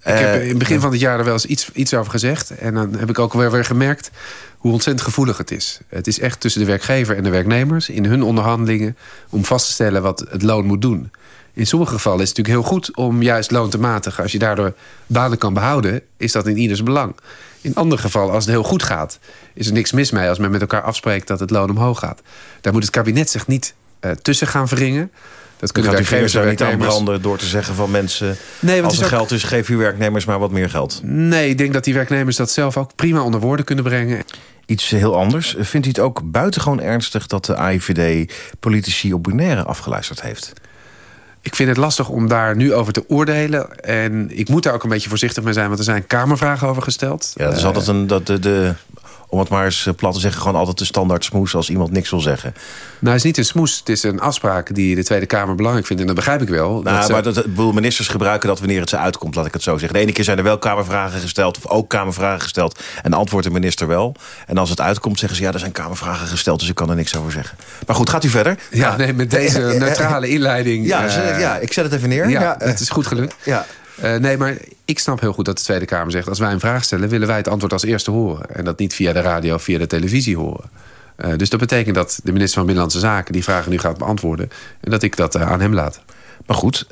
Ik heb in het begin van het jaar er wel eens iets, iets over gezegd. En dan heb ik ook weer, weer gemerkt hoe ontzettend gevoelig het is. Het is echt tussen de werkgever en de werknemers... in hun onderhandelingen om vast te stellen wat het loon moet doen in sommige gevallen is het natuurlijk heel goed om juist loon te matigen. Als je daardoor banen kan behouden, is dat in ieders belang. In andere gevallen, als het heel goed gaat, is er niks mis mee... als men met elkaar afspreekt dat het loon omhoog gaat. Daar moet het kabinet zich niet uh, tussen gaan wringen. Dat kunnen werkgevers daar niet aan branden door te zeggen van mensen... Nee, als er ook... geld is, geef uw werknemers maar wat meer geld. Nee, ik denk dat die werknemers dat zelf ook prima onder woorden kunnen brengen. Iets heel anders. Vindt u het ook buitengewoon ernstig dat de AIVD politici op Bonaire afgeluisterd heeft? Ik vind het lastig om daar nu over te oordelen. En ik moet daar ook een beetje voorzichtig mee zijn... want er zijn kamervragen over gesteld. Ja, dat is altijd een, dat de, de om het maar eens eh, plat te zeggen... gewoon altijd de standaard smoes als iemand niks wil zeggen. Nou, het is niet een smoes. Het is een afspraak die de Tweede Kamer belangrijk vindt. En dat begrijp ik wel. Nou, maar dat, bedoel, ministers gebruiken dat wanneer het ze uitkomt, laat ik het zo zeggen. De ene keer zijn er wel Kamervragen gesteld, of ook Kamervragen gesteld. En antwoordt de minister wel. En als het uitkomt, zeggen ze, ja, er zijn Kamervragen gesteld... dus ik kan er niks over zeggen. Maar goed, gaat u verder? Ja, nee, met deze [LAUGHS] neutrale inleiding. Ja, eh, ja, ik zet het even neer. Ja, Ja, het is goed gelukt. Ja. Eh, nee, maar ik snap heel goed dat de Tweede Kamer zegt... als wij een vraag stellen, willen wij het antwoord als eerste horen. En dat niet via de radio of via de televisie horen. Eh, dus dat betekent dat de minister van Binnenlandse Zaken... die vragen nu gaat beantwoorden. En dat ik dat eh, aan hem laat. Maar goed,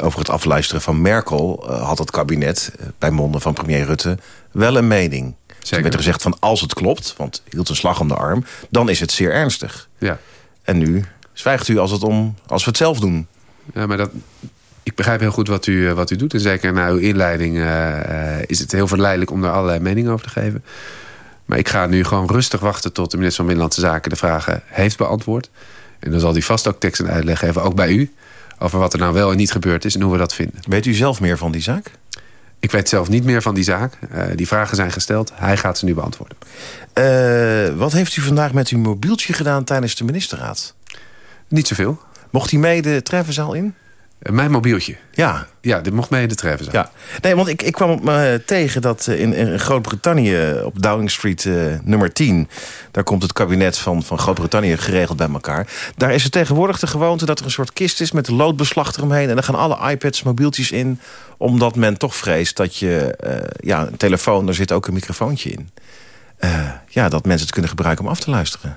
over het afluisteren van Merkel... had het kabinet bij monden van premier Rutte wel een mening. Zeker. werd er gezegd van als het klopt, want hield een slag om de arm... dan is het zeer ernstig. Ja. En nu zwijgt u als, het om, als we het zelf doen. Ja, maar dat, ik begrijp heel goed wat u, eh, wat u doet. En zeker na uw inleiding eh, eh, is het heel verleidelijk om daar allerlei meningen over te geven. Maar ik ga nu gewoon rustig wachten tot de minister van Binnenlandse Zaken de vragen heeft beantwoord. En dan zal hij vast ook tekst en uitleg geven, ook bij u, over wat er nou wel en niet gebeurd is en hoe we dat vinden. Weet u zelf meer van die zaak? Ik weet zelf niet meer van die zaak. Die vragen zijn gesteld. Hij gaat ze nu beantwoorden. Wat heeft u vandaag met uw mobieltje gedaan tijdens de ministerraad? Niet zoveel. Mocht hij mee de treffenzaal in? Eh, mijn mobieltje? Ja. Ja, dit mocht mee in de treffenzaal. Ja. Nee, want ik, ik kwam me tegen dat eh, in, in Groot-Brittannië op Downing Street eh, nummer 10... daar komt het kabinet van, van Groot-Brittannië geregeld bij elkaar. Daar is het tegenwoordig de gewoonte dat er een soort kist is... met een loodbeslag eromheen en dan gaan alle iPads, mobieltjes in... omdat men toch vreest dat je... eh, ja, een telefoon, daar zit ook een microfoontje in. Eh, ja, dat mensen het kunnen gebruiken om af te luisteren.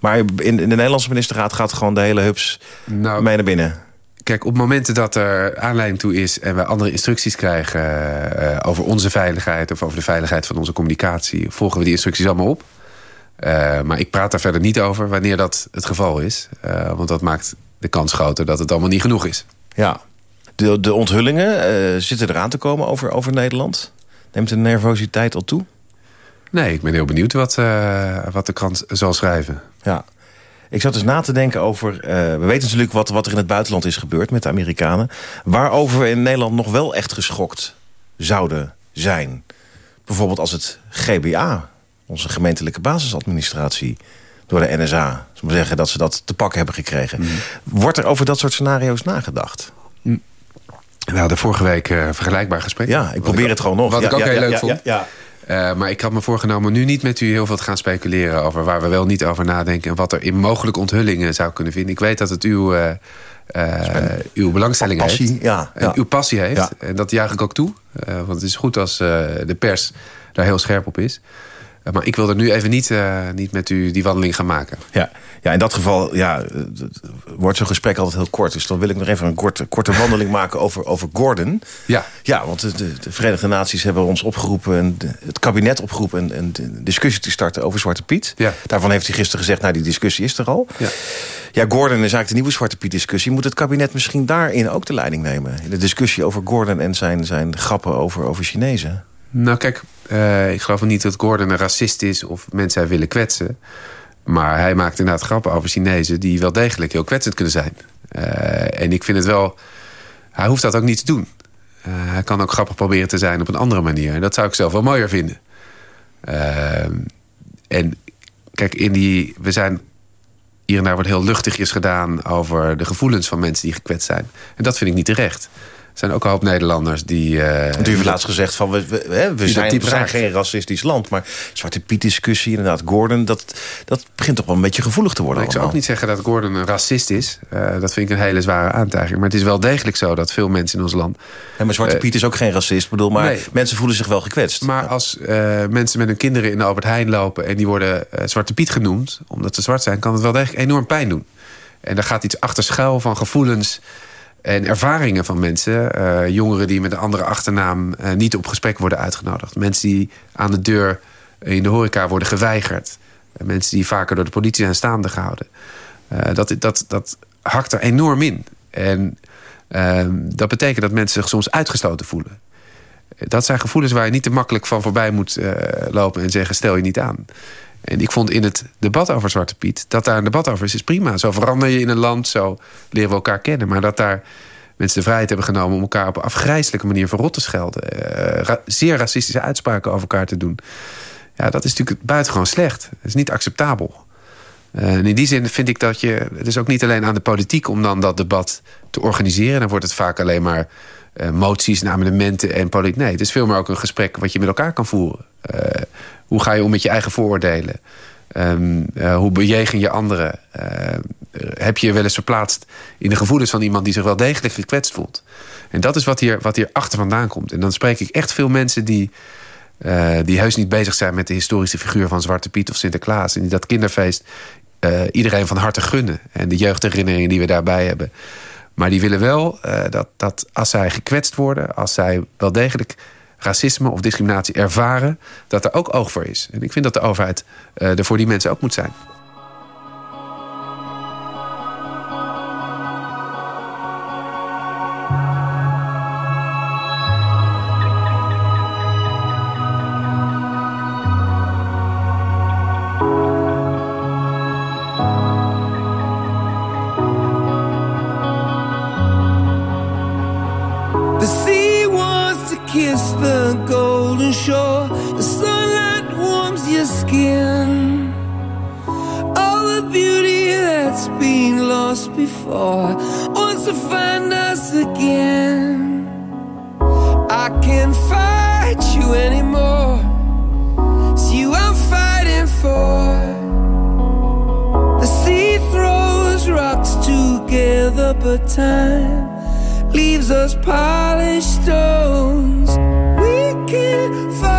Maar in, in de Nederlandse ministerraad gaat gewoon de hele hubs Nou, mee naar binnen. Kijk, op momenten dat er aanleiding toe is... en we andere instructies krijgen eh, over onze veiligheid... of over de veiligheid van onze communicatie... volgen we die instructies allemaal op. Eh, maar ik praat daar verder niet over wanneer dat het geval is. Eh, want dat maakt de kans groter dat het allemaal niet genoeg is. Ja. De, de onthullingen zitten eraan te komen over, over Nederland. Neemt de nervositeit al toe? Nee, ik ben heel benieuwd wat, wat de krant zal schrijven. Ja. Ik zat dus na te denken over... eh, we weten natuurlijk wat, wat er in het buitenland is gebeurd met de Amerikanen. Waarover we in Nederland nog wel echt geschokt zouden zijn. Bijvoorbeeld als het GBA, onze gemeentelijke basisadministratie... door de NSA, zullen we zeggen dat ze dat te pakken hebben gekregen. Wordt er over dat soort scenario's nagedacht? We hadden vorige week een vergelijkbaar gesprek. Ja, ik probeer het gewoon nog. Wat Ja, ik ook ja, heel ja, leuk vond. ja, Eh, maar ik had me voorgenomen nu niet met u heel veel te gaan speculeren... over waar we wel niet over nadenken... en wat er in mogelijke onthullingen zou kunnen vinden. Ik weet dat het uw, eh, eh, uw belangstelling passie, heeft. ja, En ja. uw passie heeft. Ja. En dat juich ik ook toe. Want het is goed als de pers daar heel scherp op is. Eh, maar ik wil er nu even niet, eh, niet met u die wandeling gaan maken. Ja, ja in dat geval ja, wordt zo'n gesprek altijd heel kort. Dus dan wil ik nog even een korte, korte wandeling maken over, over Gordon. Ja. Ja, want de, de, de Verenigde Naties hebben ons opgeroepen... En het kabinet opgeroepen een, een, een discussie te starten over Zwarte Piet. Ja. Daarvan heeft hij gisteren gezegd, nou die discussie is er al. Ja. Ja, Gordon is eigenlijk de nieuwe Zwarte Piet discussie. Moet het kabinet misschien daarin ook de leiding nemen? In de discussie over Gordon en zijn, zijn grappen over, over Chinezen. Nou kijk, eh, ik geloof niet dat Gordon een racist is... of mensen hij willen kwetsen. Maar hij maakt inderdaad grappen over Chinezen... die wel degelijk heel kwetsend kunnen zijn. Eh, en ik vind het wel... Hij hoeft dat ook niet te doen. Eh, hij kan ook grappig proberen te zijn op een andere manier. En dat zou ik zelf wel mooier vinden. En kijk, in die, we zijn hier en daar wordt heel luchtigjes gedaan... over de gevoelens van mensen die gekwetst zijn. En dat vind ik niet terecht. Er zijn ook een hoop Nederlanders die... Want u heeft laatst gezegd van we, we, zijn, we zijn geen racistisch land. Maar Zwarte Piet discussie, inderdaad, Gordon, dat, dat begint toch wel een beetje gevoelig te worden. Maar ik zou ook niet zeggen dat Gordon een racist is. Eh, dat vind ik een hele zware aantijging. Maar het is wel degelijk zo dat veel mensen in ons land... Ja, maar Zwarte Eh, Piet is ook geen racist, bedoel, maar nee. mensen voelen zich wel gekwetst. Maar als mensen met hun kinderen in de Albert Heijn lopen... en die worden Zwarte Piet genoemd, omdat ze zwart zijn... kan het wel degelijk enorm pijn doen. En daar gaat iets achter schuil van gevoelens en ervaringen van mensen. Eh, jongeren die met een andere achternaam eh, niet op gesprek worden uitgenodigd. Mensen die aan de deur in de horeca worden geweigerd. Eh, mensen die vaker door de politie zijn staande gehouden. Eh, dat, dat, dat hakt er enorm in. En ehm, dat betekent dat mensen zich soms uitgesloten voelen. Dat zijn gevoelens waar je niet te makkelijk van voorbij moet lopen en zeggen: stel je niet aan. En ik vond in het debat over Zwarte Piet dat daar een debat over is, is prima. Zo verander je in een land, zo leren we elkaar kennen. Maar dat daar mensen de vrijheid hebben genomen om elkaar op een afgrijzelijke manier verrot te schelden. eh, zeer racistische uitspraken over elkaar te doen. Ja, dat is natuurlijk buitengewoon slecht. Dat is niet acceptabel. En in die zin vind ik dat je... Het is ook niet alleen aan de politiek om dan dat debat te organiseren. Dan wordt het vaak alleen maar uh, moties en amendementen en politiek. Nee, het is veel meer ook een gesprek wat je met elkaar kan voeren. Uh, hoe ga je om met je eigen vooroordelen? Um, hoe bejegen je anderen? heb je je wel eens verplaatst in de gevoelens van iemand... die zich wel degelijk gekwetst voelt? En dat is wat hier, wat hier achter vandaan komt. En dan spreek ik echt veel mensen die... Uh, die heus niet bezig zijn met de historische figuur van Zwarte Piet of Sinterklaas. En die dat kinderfeest iedereen van harte gunnen. En de jeugdherinneringen die we daarbij hebben. Maar die willen wel dat, dat als zij gekwetst worden... als zij wel degelijk racisme of discriminatie ervaren... dat er ook oog voor is. En ik vind dat de overheid er voor die mensen ook moet zijn. leaves us polished stones. We can find.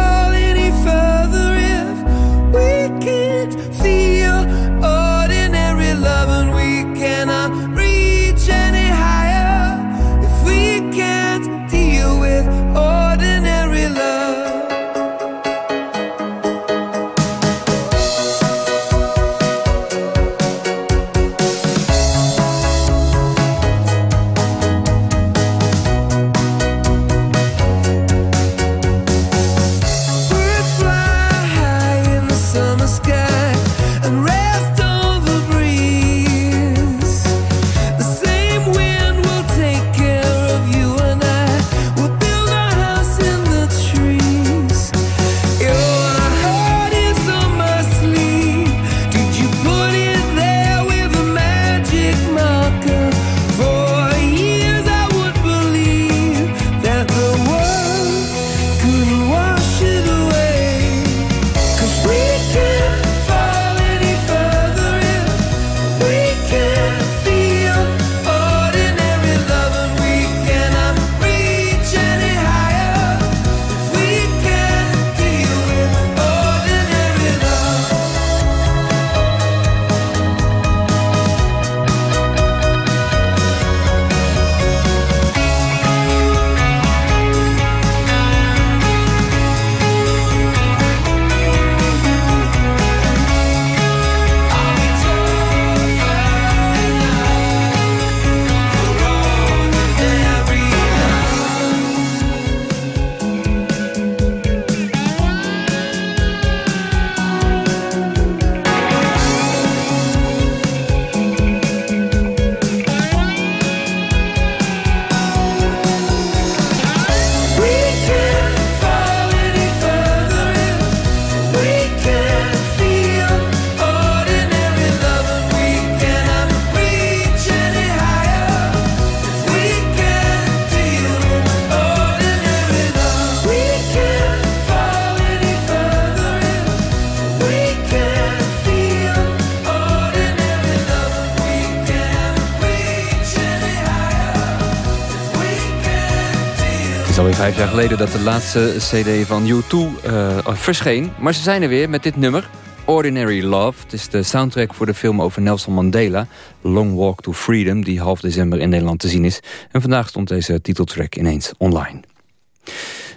Vijf jaar geleden dat de laatste cd van U2 uh, verscheen. Maar ze zijn er weer met dit nummer, Ordinary Love. Het is de soundtrack voor de film over Nelson Mandela, Long Walk to Freedom... die half december in Nederland te zien is. En vandaag stond deze titeltrack ineens online.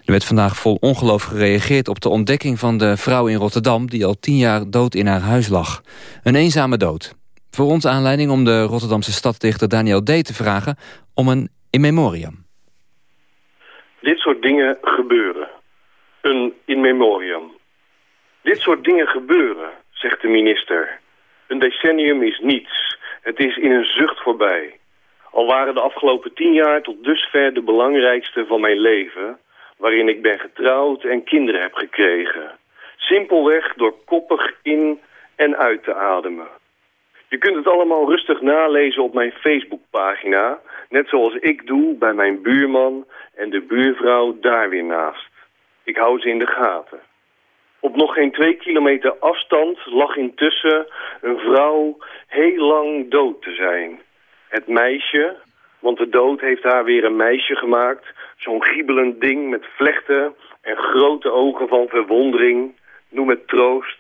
Er werd vandaag vol ongeloof gereageerd op de ontdekking van de vrouw in Rotterdam... die al tien jaar dood in haar huis lag. Een eenzame dood. Voor ons aanleiding om de Rotterdamse staddichter Daniel D. te vragen... om een in memoriam. Dit soort dingen gebeuren. Een in memoriam. Dit soort dingen gebeuren, zegt de minister. Een decennium is niets. Het is in een zucht voorbij. Al waren de afgelopen tien jaar tot dusver de belangrijkste van mijn leven... waarin ik ben getrouwd en kinderen heb gekregen. Simpelweg door koppig in en uit te ademen. Je kunt het allemaal rustig nalezen op mijn Facebookpagina. Net zoals ik doe bij mijn buurman en de buurvrouw daar weer naast. Ik hou ze in de gaten. Op nog geen twee kilometer afstand lag intussen een vrouw heel lang dood te zijn. Het meisje, want de dood heeft haar weer een meisje gemaakt. Zo'n giebelend ding met vlechten en grote ogen van verwondering. Noem het troost.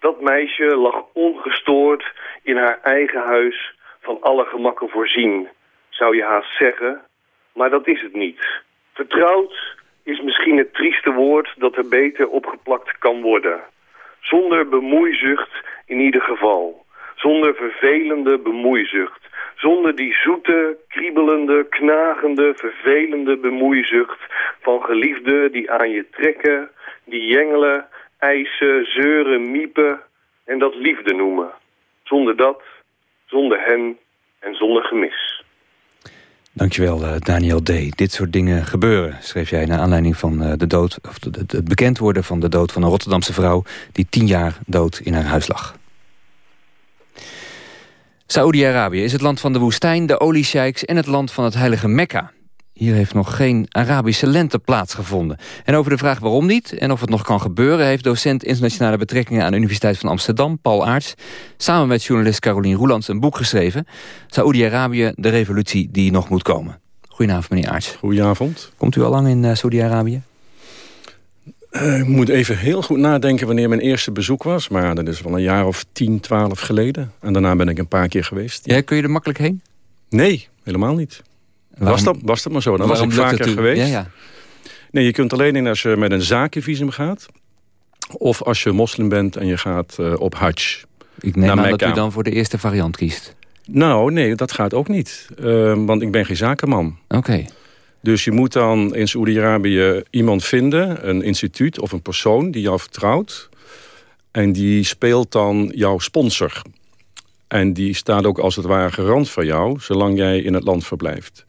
Dat meisje lag ongestoord in haar eigen huis van alle gemakken voorzien, zou je haast zeggen. Maar dat is het niet. Vertrouwd is misschien het trieste woord dat er beter opgeplakt kan worden. Zonder bemoeizucht in ieder geval. Zonder vervelende bemoeizucht. Zonder die zoete, kriebelende, knagende, vervelende bemoeizucht van geliefden die aan je trekken, die jengelen, eisen, zeuren, miepen en dat liefde noemen. Zonder dat, zonder hen en zonder gemis. Dankjewel, eh, Daniel D. Dit soort dingen gebeuren, schreef jij... naar aanleiding van eh, de dood, of het bekend worden van de dood van een Rotterdamse vrouw... die tien jaar dood in haar huis lag. Saoedi-Arabië is het land van de woestijn, de oliesheiks... en het land van het heilige Mekka. Hier heeft nog geen Arabische lente plaatsgevonden. En over de vraag waarom niet en of het nog kan gebeuren... heeft docent internationale betrekkingen aan de Universiteit van Amsterdam, Paul Aarts... samen met journalist Carolien Roelands een boek geschreven... Saoedi-Arabië, de revolutie die nog moet komen. Goedenavond, meneer Aarts. Goedenavond. Komt u al lang in eh, Saoedi-Arabië? Eh, ik moet even heel goed nadenken wanneer mijn eerste bezoek was. Maar dat is wel een jaar of 10, 12 geleden. En daarna ben ik een paar keer geweest. Ja, kun je er makkelijk heen? Nee, helemaal niet. Was, dat, was dat maar zo? Dan was ik vaker geweest. Ja, ja. Nee, je kunt alleen in als je met een zakenvisum gaat. Of als je moslim bent en je gaat eh, op hajj. Ik neem naar aan dat Mekka. u dan voor de eerste variant kiest. Nou, nee, dat gaat ook niet. Eh, want ik ben geen zakenman. Oké. Dus je moet dan in Saoedi-Arabië iemand vinden, een instituut of een persoon die jou vertrouwt. En die speelt dan jouw sponsor. En die staat ook als het ware garant voor jou, zolang jij in het land verblijft.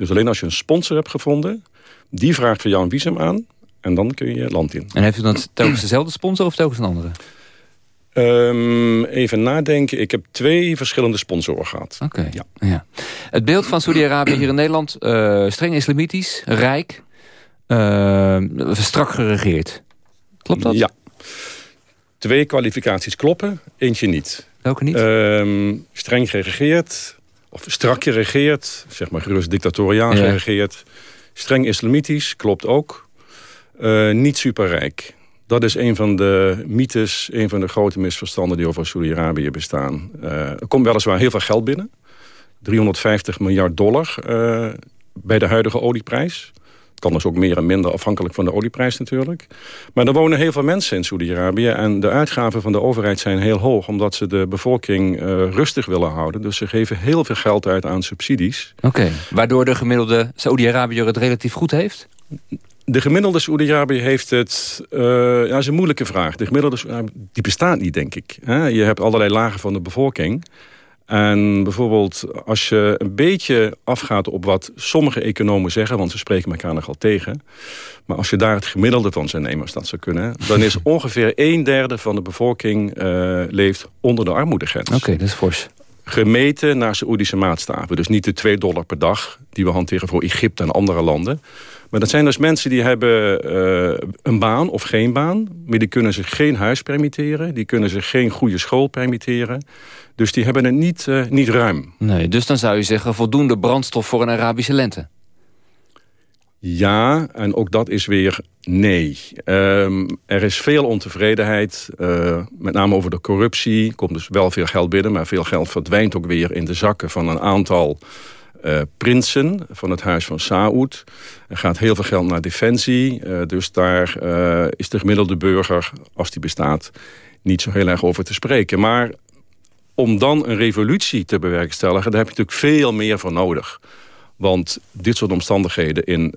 Dus alleen als je een sponsor hebt gevonden, die vraagt voor jou een visum aan. En dan kun je land in. En heeft u dan telkens dezelfde sponsor of telkens een andere? Ehm, even nadenken. Ik heb twee verschillende sponsoren gehad. Oké. Ja. Het beeld van Saudi-Arabië hier in Nederland... eh, streng islamitisch, rijk, eh, strak geregeerd. Klopt dat? Ja. Twee kwalificaties kloppen, eentje niet. Welke niet? Ehm, streng geregeerd, of strak geregeerd, zeg maar gerust dictatoriaal Ja. geregeerd. Streng islamitisch, klopt ook. Eh, niet superrijk. Dat is een van de mythes, een van de grote misverstanden die over Saudi-Arabië bestaan. Eh, er komt weliswaar heel veel geld binnen. 350 miljard dollar eh, bij de huidige olieprijs. Kan dus ook meer en minder afhankelijk van de olieprijs natuurlijk. Maar er wonen heel veel mensen in Saudi-Arabië... en de uitgaven van de overheid zijn heel hoog... omdat ze de bevolking eh, rustig willen houden. Dus ze geven heel veel geld uit aan subsidies. Oké. Waardoor de gemiddelde Saudi-Arabiër het relatief goed heeft? De gemiddelde Saoedi-Arabië heeft het... eh, ja, dat is een moeilijke vraag. De gemiddelde die bestaat niet, denk ik. Je hebt allerlei lagen van de bevolking. En bijvoorbeeld als je een beetje afgaat op wat sommige economen zeggen... want ze spreken elkaar nogal tegen... maar als je daar het gemiddelde van zou nemen, als dat zou kunnen... dan is [LAUGHS] ongeveer een derde van de bevolking eh, leeft onder de armoedegrens. Oké, dat is fors. Gemeten naar Saoedische maatstaven. Dus niet de 2 dollar per dag die we hanteren voor Egypte en andere landen. Maar dat zijn dus mensen die hebben eh, een baan of geen baan. Maar die kunnen zich geen huis permitteren. Die kunnen zich geen goede school permitteren. Dus die hebben het niet, eh, niet ruim. Nee, dus dan zou je zeggen voldoende brandstof voor een Arabische lente. Ja, en ook dat is weer nee. Ehm, er is veel ontevredenheid, eh, met name over de corruptie. Er komt dus wel veel geld binnen, maar veel geld verdwijnt ook weer in de zakken van een aantal eh, prinsen van het huis van Saoed. Er gaat heel veel geld naar defensie, eh, dus daar eh, is de gemiddelde burger, als die bestaat, niet zo heel erg over te spreken. Maar om dan een revolutie te bewerkstelligen, daar heb je natuurlijk veel meer voor nodig. Want dit soort omstandigheden in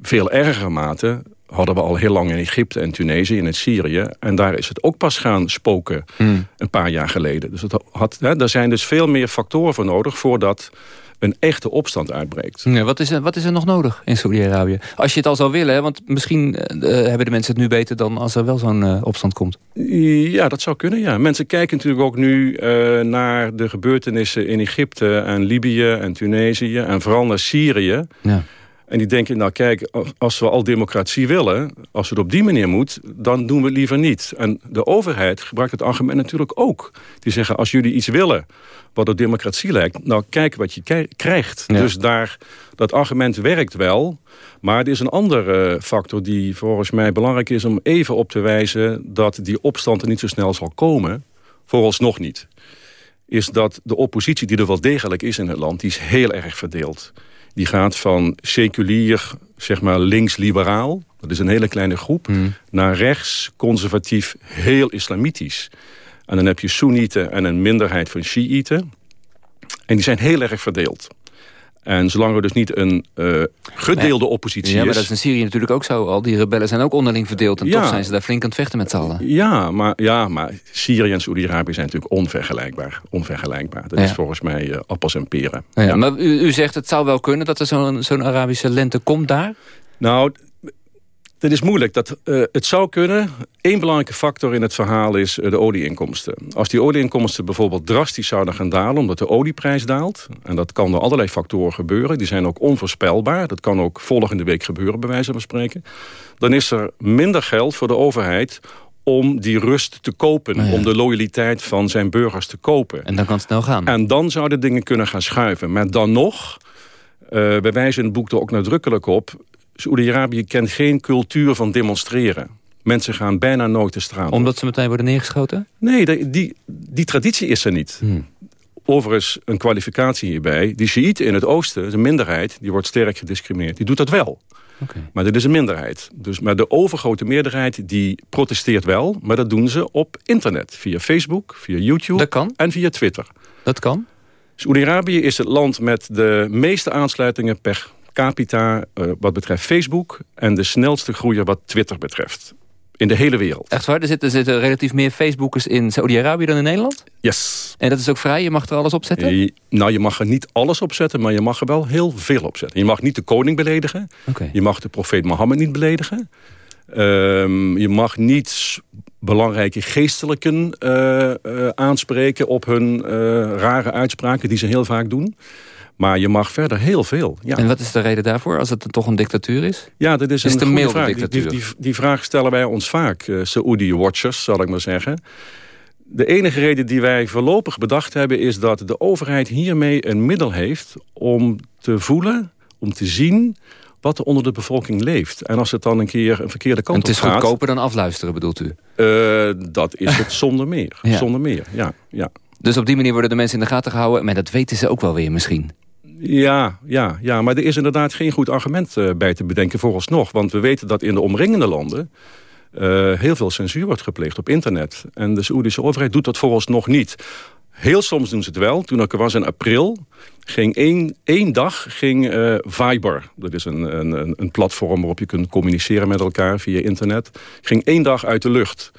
veel ergere mate... hadden we al heel lang in Egypte en Tunesië, in het Syrië. En daar is het ook pas gaan spoken een paar jaar geleden. Dus het had, hè, er zijn dus veel meer factoren voor nodig... voordat een echte opstand uitbreekt. Ja, wat, is er, wat is er nog nodig in Saudi-Arabië? Als je het al zou willen, hè, want misschien eh, hebben de mensen het nu beter... dan als er wel zo'n eh, opstand komt. Ja, dat zou kunnen, ja. Mensen kijken natuurlijk ook nu eh, naar de gebeurtenissen in Egypte... en Libië en Tunesië en vooral naar Syrië. Ja. En die denken, nou kijk, als we al democratie willen... als het op die manier moet, dan doen we het liever niet. En de overheid gebruikt het argument natuurlijk ook. Die zeggen, als jullie iets willen wat op democratie lijkt... nou kijk wat je krijgt. Ja. Dus daar, dat argument werkt wel... maar er is een andere factor die volgens mij belangrijk is... om even op te wijzen dat die opstand er niet zo snel zal komen. Vooralsnog niet. Is dat de oppositie die er wel degelijk is in het land... die is heel erg verdeeld. Die gaat van seculier, zeg maar links-liberaal... dat is een hele kleine groep... naar rechts, conservatief, heel islamitisch. En dan heb je Soenieten en een minderheid van Shiiten. En die zijn heel erg verdeeld. En zolang er dus niet een eh, gedeelde oppositie Ja, maar is... dat is in Syrië natuurlijk ook zo al. Die rebellen zijn ook onderling verdeeld. En Ja. toch zijn ze daar flink aan het vechten met z'n allen. Ja, maar, ja, maar Syrië en Saoedi-Arabië zijn natuurlijk onvergelijkbaar. Onvergelijkbaar. Dat Ja. is volgens mij eh, appels en peren. Ja, Maar u, u zegt het zou wel kunnen dat er zo'n zo'n Arabische lente komt daar? Nou, dat is moeilijk. Dat, eh, het zou kunnen. Eén belangrijke factor in het verhaal is eh, de olieinkomsten. Als die olieinkomsten bijvoorbeeld drastisch zouden gaan dalen... omdat de olieprijs daalt, en dat kan door allerlei factoren gebeuren... die zijn ook onvoorspelbaar. Dat kan ook volgende week gebeuren, bij wijze van spreken. Dan is er minder geld voor de overheid om die rust te kopen. Om de loyaliteit van zijn burgers te kopen. En dan kan het snel gaan. En dan zouden dingen kunnen gaan schuiven. Maar dan nog, eh wij wijzen in het boek er ook nadrukkelijk op... Saoedi-Arabië kent geen cultuur van demonstreren. Mensen gaan bijna nooit de straat. Omdat ze meteen worden neergeschoten? Nee, de- die, die traditie is er niet. Overigens een kwalificatie hierbij. Die Shiiten in het oosten, een minderheid... die wordt sterk gediscrimineerd. Die doet dat wel. Maar dit is een minderheid. Dus, maar de overgrote meerderheid die protesteert wel... maar dat doen ze op internet. Via Facebook, via YouTube en via Twitter. Dat kan? Saoedi-Arabië is het land met de meeste aansluitingen per capita... eh, wat betreft Facebook... en de snelste groeier wat Twitter betreft. In de hele wereld. Echt waar? Er zitten, er zitten relatief meer Facebookers in Saudi-Arabië dan in Nederland? Yes. En dat is ook vrij? Je mag er alles op zetten? Je- nou, je mag er niet alles op zetten, maar je mag er wel heel veel op zetten. Je mag niet de koning beledigen. Oké. Je mag de profeet Mohammed niet beledigen. Ehm, je mag niet belangrijke geestelijken eh, eh, aanspreken op hun rare uitspraken die ze heel vaak doen. Maar je mag verder heel veel. Ja. En wat is de reden daarvoor, als het toch een dictatuur is? Ja, dat is, Is een het een vraag. Die, die, die, die vraag stellen wij ons vaak, eh Saoedi-watchers, zal ik maar zeggen. De enige reden die wij voorlopig bedacht hebben... is dat de overheid hiermee een middel heeft om te voelen, om te zien wat er onder de bevolking leeft. En als het dan een keer een verkeerde En kant het is op gaat... goedkoper dan afluisteren, bedoelt u? eh, dat is het [LAUGHS] zonder meer. Ja. Zonder meer, ja. ja. Dus op die manier worden de mensen in de gaten gehouden. Maar dat weten ze ook wel weer misschien. Ja, ja, ja, maar er is inderdaad geen goed argument eh, bij te bedenken vooralsnog. Want we weten dat in de omringende landen... eh, heel veel censuur wordt gepleegd op internet. En de Saoedische overheid doet dat vooralsnog niet. Heel soms doen ze het wel. Toen ik er was in april, ging één, één dag ging, eh, Viber... dat is een, een- een platform waarop je kunt communiceren met elkaar via internet... ging één dag uit de lucht.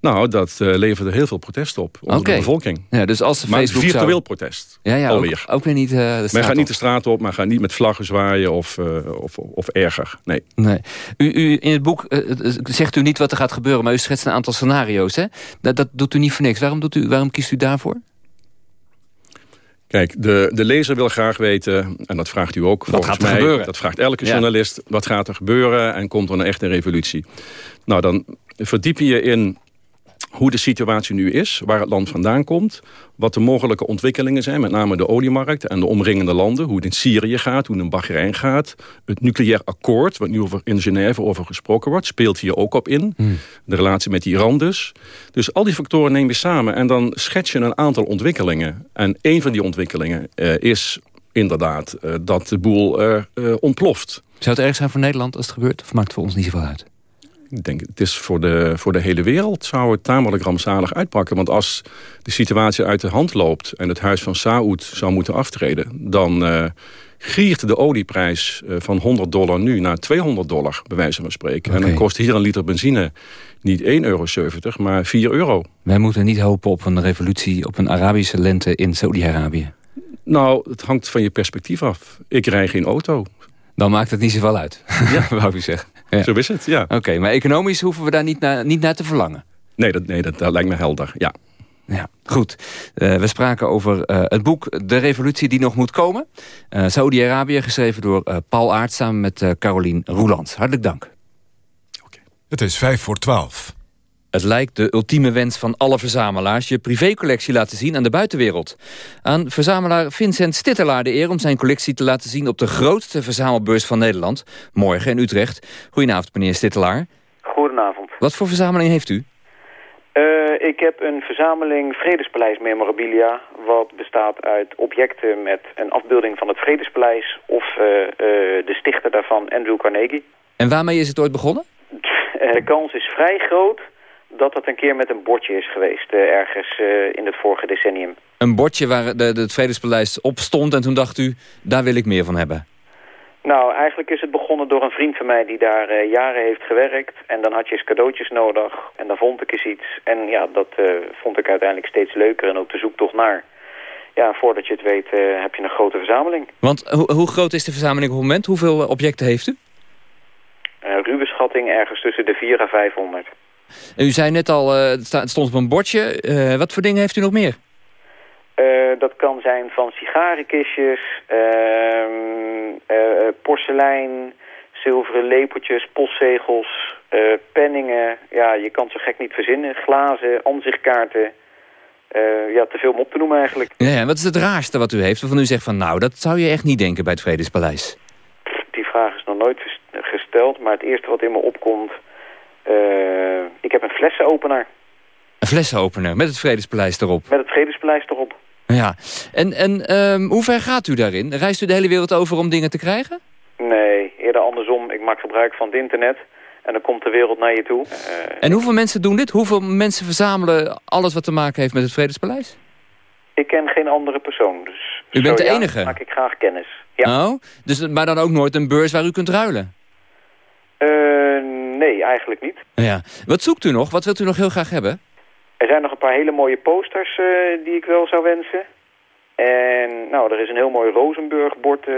Nou, dat eh, leverde heel veel protest op onder de bevolking. Ja, dus als maar Facebook virtueel zou- protest. Ja, ja ook, alweer. ook weer niet eh, de Men straat gaat op. niet de straat op, maar gaat niet met vlaggen zwaaien of, eh, of, of erger. Nee. Nee. U, u, in het boek zegt u niet wat er gaat gebeuren, maar u schetst een aantal scenario's. Hè? Dat, dat doet u niet voor niks. Waarom, doet u, waarom kiest u daarvoor? Kijk, de, de lezer wil graag weten, en dat vraagt u ook volgens gaat er mij. gebeuren? Dat vraagt elke Ja. journalist. Wat gaat er gebeuren en komt er een echte revolutie? Nou, dan verdiep je in hoe de situatie nu is, waar het land vandaan komt... wat de mogelijke ontwikkelingen zijn, met name de oliemarkt... en de omringende landen, hoe het in Syrië gaat, hoe het in Bahrein gaat... het nucleair akkoord, wat nu over, in Genève over gesproken wordt... speelt hier ook op in, de relatie met Iran dus. Dus al die factoren neem je samen en dan schets je een aantal ontwikkelingen. En een van die ontwikkelingen eh, is inderdaad eh, dat de boel eh, ontploft. Zou het erg zijn voor Nederland als het gebeurt? Of maakt het voor ons niet zoveel uit? Ik denk, het is voor de, voor de hele wereld zou het tamelijk rampzalig uitpakken. Want als de situatie uit de hand loopt en het huis van Saoed zou moeten aftreden... dan eh giert de olieprijs eh, van 100 dollar nu naar 200 dollar, bij wijze van spreken. En dan kost hier een liter benzine niet 1,70 euro, maar 4 euro. Wij moeten niet hopen op een revolutie, op een Arabische lente in Saudi-Arabië. Nou, het hangt van je perspectief af. Ik rij geen auto. Dan maakt het niet zoveel uit, ja. [LAUGHS] wou u zeggen. Ja. Zo is het, ja. Oké, maar economisch hoeven we daar niet naar, niet naar te verlangen? Nee, dat, nee dat, dat lijkt me helder, ja. Ja, goed. Uh, we spraken over uh, het boek De Revolutie die nog moet komen. Uh, Saudi-Arabië, geschreven door Paul Aert samen met Carolien Roeland. Hartelijk dank. Okay. Het is vijf voor twaalf. Het lijkt de ultieme wens van alle verzamelaars... je privécollectie laten zien aan de buitenwereld. Aan verzamelaar Vincent Stittelaar de eer om zijn collectie te laten zien... op de grootste verzamelbeurs van Nederland, morgen in Utrecht. Goedenavond, meneer Stittelaar. Goedenavond. Wat voor verzameling heeft u? Uh, ik heb een verzameling Vredespaleis memorabilia... wat bestaat uit objecten met een afbeelding van het Vredespaleis... of uh, uh, de stichter daarvan, Andrew Carnegie. En waarmee is het ooit begonnen? [LAUGHS] De kans is vrij groot dat dat een keer met een bordje is geweest... ergens in het vorige decennium. Een bordje waar de, het Vredespaleis op stond... en toen dacht u, daar wil ik meer van hebben. Nou, eigenlijk is het begonnen door een vriend van mij die daar uh, jaren heeft gewerkt. En dan had je eens cadeautjes nodig. En dan vond ik eens iets. En ja, dat uh, vond ik uiteindelijk steeds leuker en ook de zoektocht naar. Ja, voordat je het weet uh, heb je een grote verzameling. Want ho hoe groot is de verzameling op het moment? Hoeveel objecten heeft u? ruwe schatting ergens tussen de 4 en 500. En u zei net al, het stond op een bordje. wat voor dingen heeft u nog meer? Uh, dat kan zijn van sigarenkistjes, uh, porselein, zilveren lepeltjes, postzegels, penningen. Ja, je kan het zo gek niet verzinnen. Glazen, ansichtkaarten. ja, te veel om op te noemen eigenlijk. Ja, en wat is het raarste wat u heeft waarvan u zegt van... nou, dat zou je echt niet denken bij het Vredespaleis? Die vraag is nog nooit gesteld, maar het eerste wat in me opkomt... ik heb een flessenopener. Een flessenopener met het Vredespaleis erop? Met het Vredespaleis erop. Ja, en, en um, hoe ver gaat u daarin? Reist u de hele wereld over om dingen te krijgen? Nee, eerder andersom. Ik maak gebruik van het internet en dan komt de wereld naar je toe. Uh, en hoeveel mensen doen dit? Hoeveel mensen verzamelen alles wat te maken heeft met het Vredespaleis? Ik ken geen andere persoon. Dus u bent de ja, enige? maak ik graag kennis. Ja. Oh, dus, maar dan ook nooit een beurs waar u kunt ruilen? Uh, nee, eigenlijk niet. Ja. Wat zoekt u nog? Wat wilt u nog heel graag hebben? Er zijn nog een paar hele mooie posters uh, die ik wel zou wensen. En nou, er is een heel mooi Rosenburg-bord uh,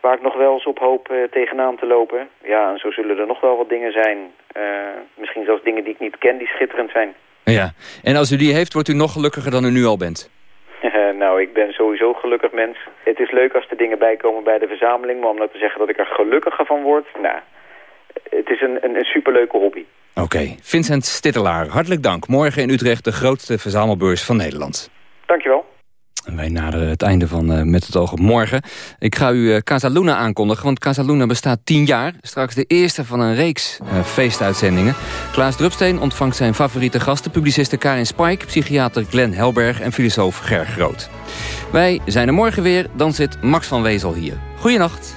waar ik nog wel eens op hoop uh, tegenaan te lopen. Ja, en zo zullen er nog wel wat dingen zijn. misschien zelfs dingen die ik niet ken, die schitterend zijn. Ja, en als u die heeft, wordt u nog gelukkiger dan u nu al bent? [LAUGHS] nou, ik ben sowieso gelukkig mens. Het is leuk als er dingen bijkomen bij de verzameling, maar om nou te zeggen dat ik er gelukkiger van word, nou, het is een, een, een superleuke hobby. Oké, okay. Vincent Stittelaar, hartelijk dank. Morgen in Utrecht de grootste verzamelbeurs van Nederland. Dankjewel. En wij naderen het einde van uh, Met het oog op morgen. Ik ga u uh, Casa Luna aankondigen, want Casa Luna bestaat tien jaar. Straks de eerste van een reeks uh, feestuitzendingen. Klaas Drupsteen ontvangt zijn favoriete gasten... publiciste Karin Spike, psychiater Glenn Helberg... en filosoof Ger Groot. Wij zijn er morgen weer, dan zit Max van Wezel hier. Goeienacht.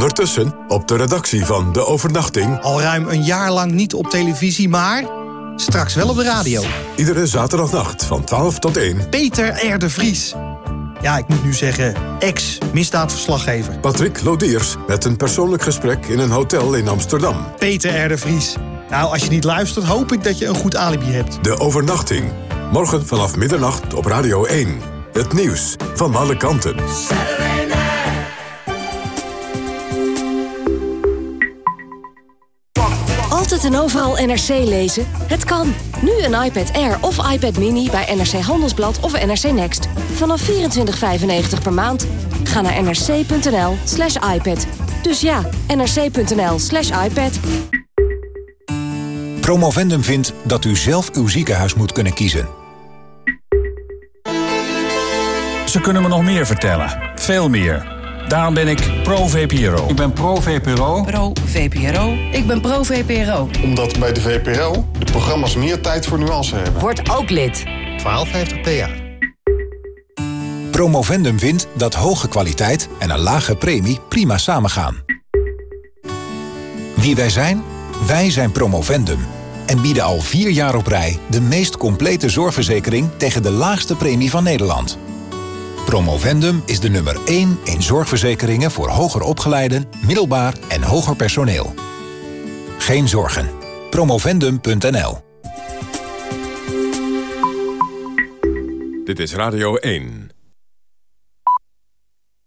Ondertussen op de redactie van De Overnachting... Al ruim een jaar lang niet op televisie, maar straks wel op de radio. Iedere zaterdagnacht van 12 tot 1... Peter R. de Vries. Ja, ik moet nu zeggen, ex-misdaadverslaggever. Patrick Lodiers met een persoonlijk gesprek in een hotel in Amsterdam. Peter R. de Vries. Nou, als je niet luistert, hoop ik dat je een goed alibi hebt. De Overnachting. Morgen vanaf middernacht op Radio 1. Het nieuws van alle kanten. Altijd en overal NRC lezen? Het kan. Nu een iPad Air of iPad Mini bij NRC Handelsblad of NRC Next. Vanaf 24,95 per maand. Ga naar nrc.nl slash iPad. Dus ja, nrc.nl slash iPad. Promovendum vindt dat u zelf uw ziekenhuis moet kunnen kiezen. Ze kunnen me nog meer vertellen. Veel meer. Daarom ben ik pro-VPRO. Ik ben pro-VPRO. Pro-VPRO. Ik ben pro-VPRO. Omdat bij de VPRO de programma's meer tijd voor nuance hebben. Word ook lid. 1250 PA. Promovendum vindt dat hoge kwaliteit en een lage premie prima samengaan. Wie wij zijn? Wij zijn Promovendum. En bieden al vier jaar op rij de meest complete zorgverzekering tegen de laagste premie van Nederland. Promovendum is de nummer 1 in zorgverzekeringen voor hoger opgeleiden, middelbaar en hoger personeel. Geen zorgen. Promovendum.nl Dit is Radio 1.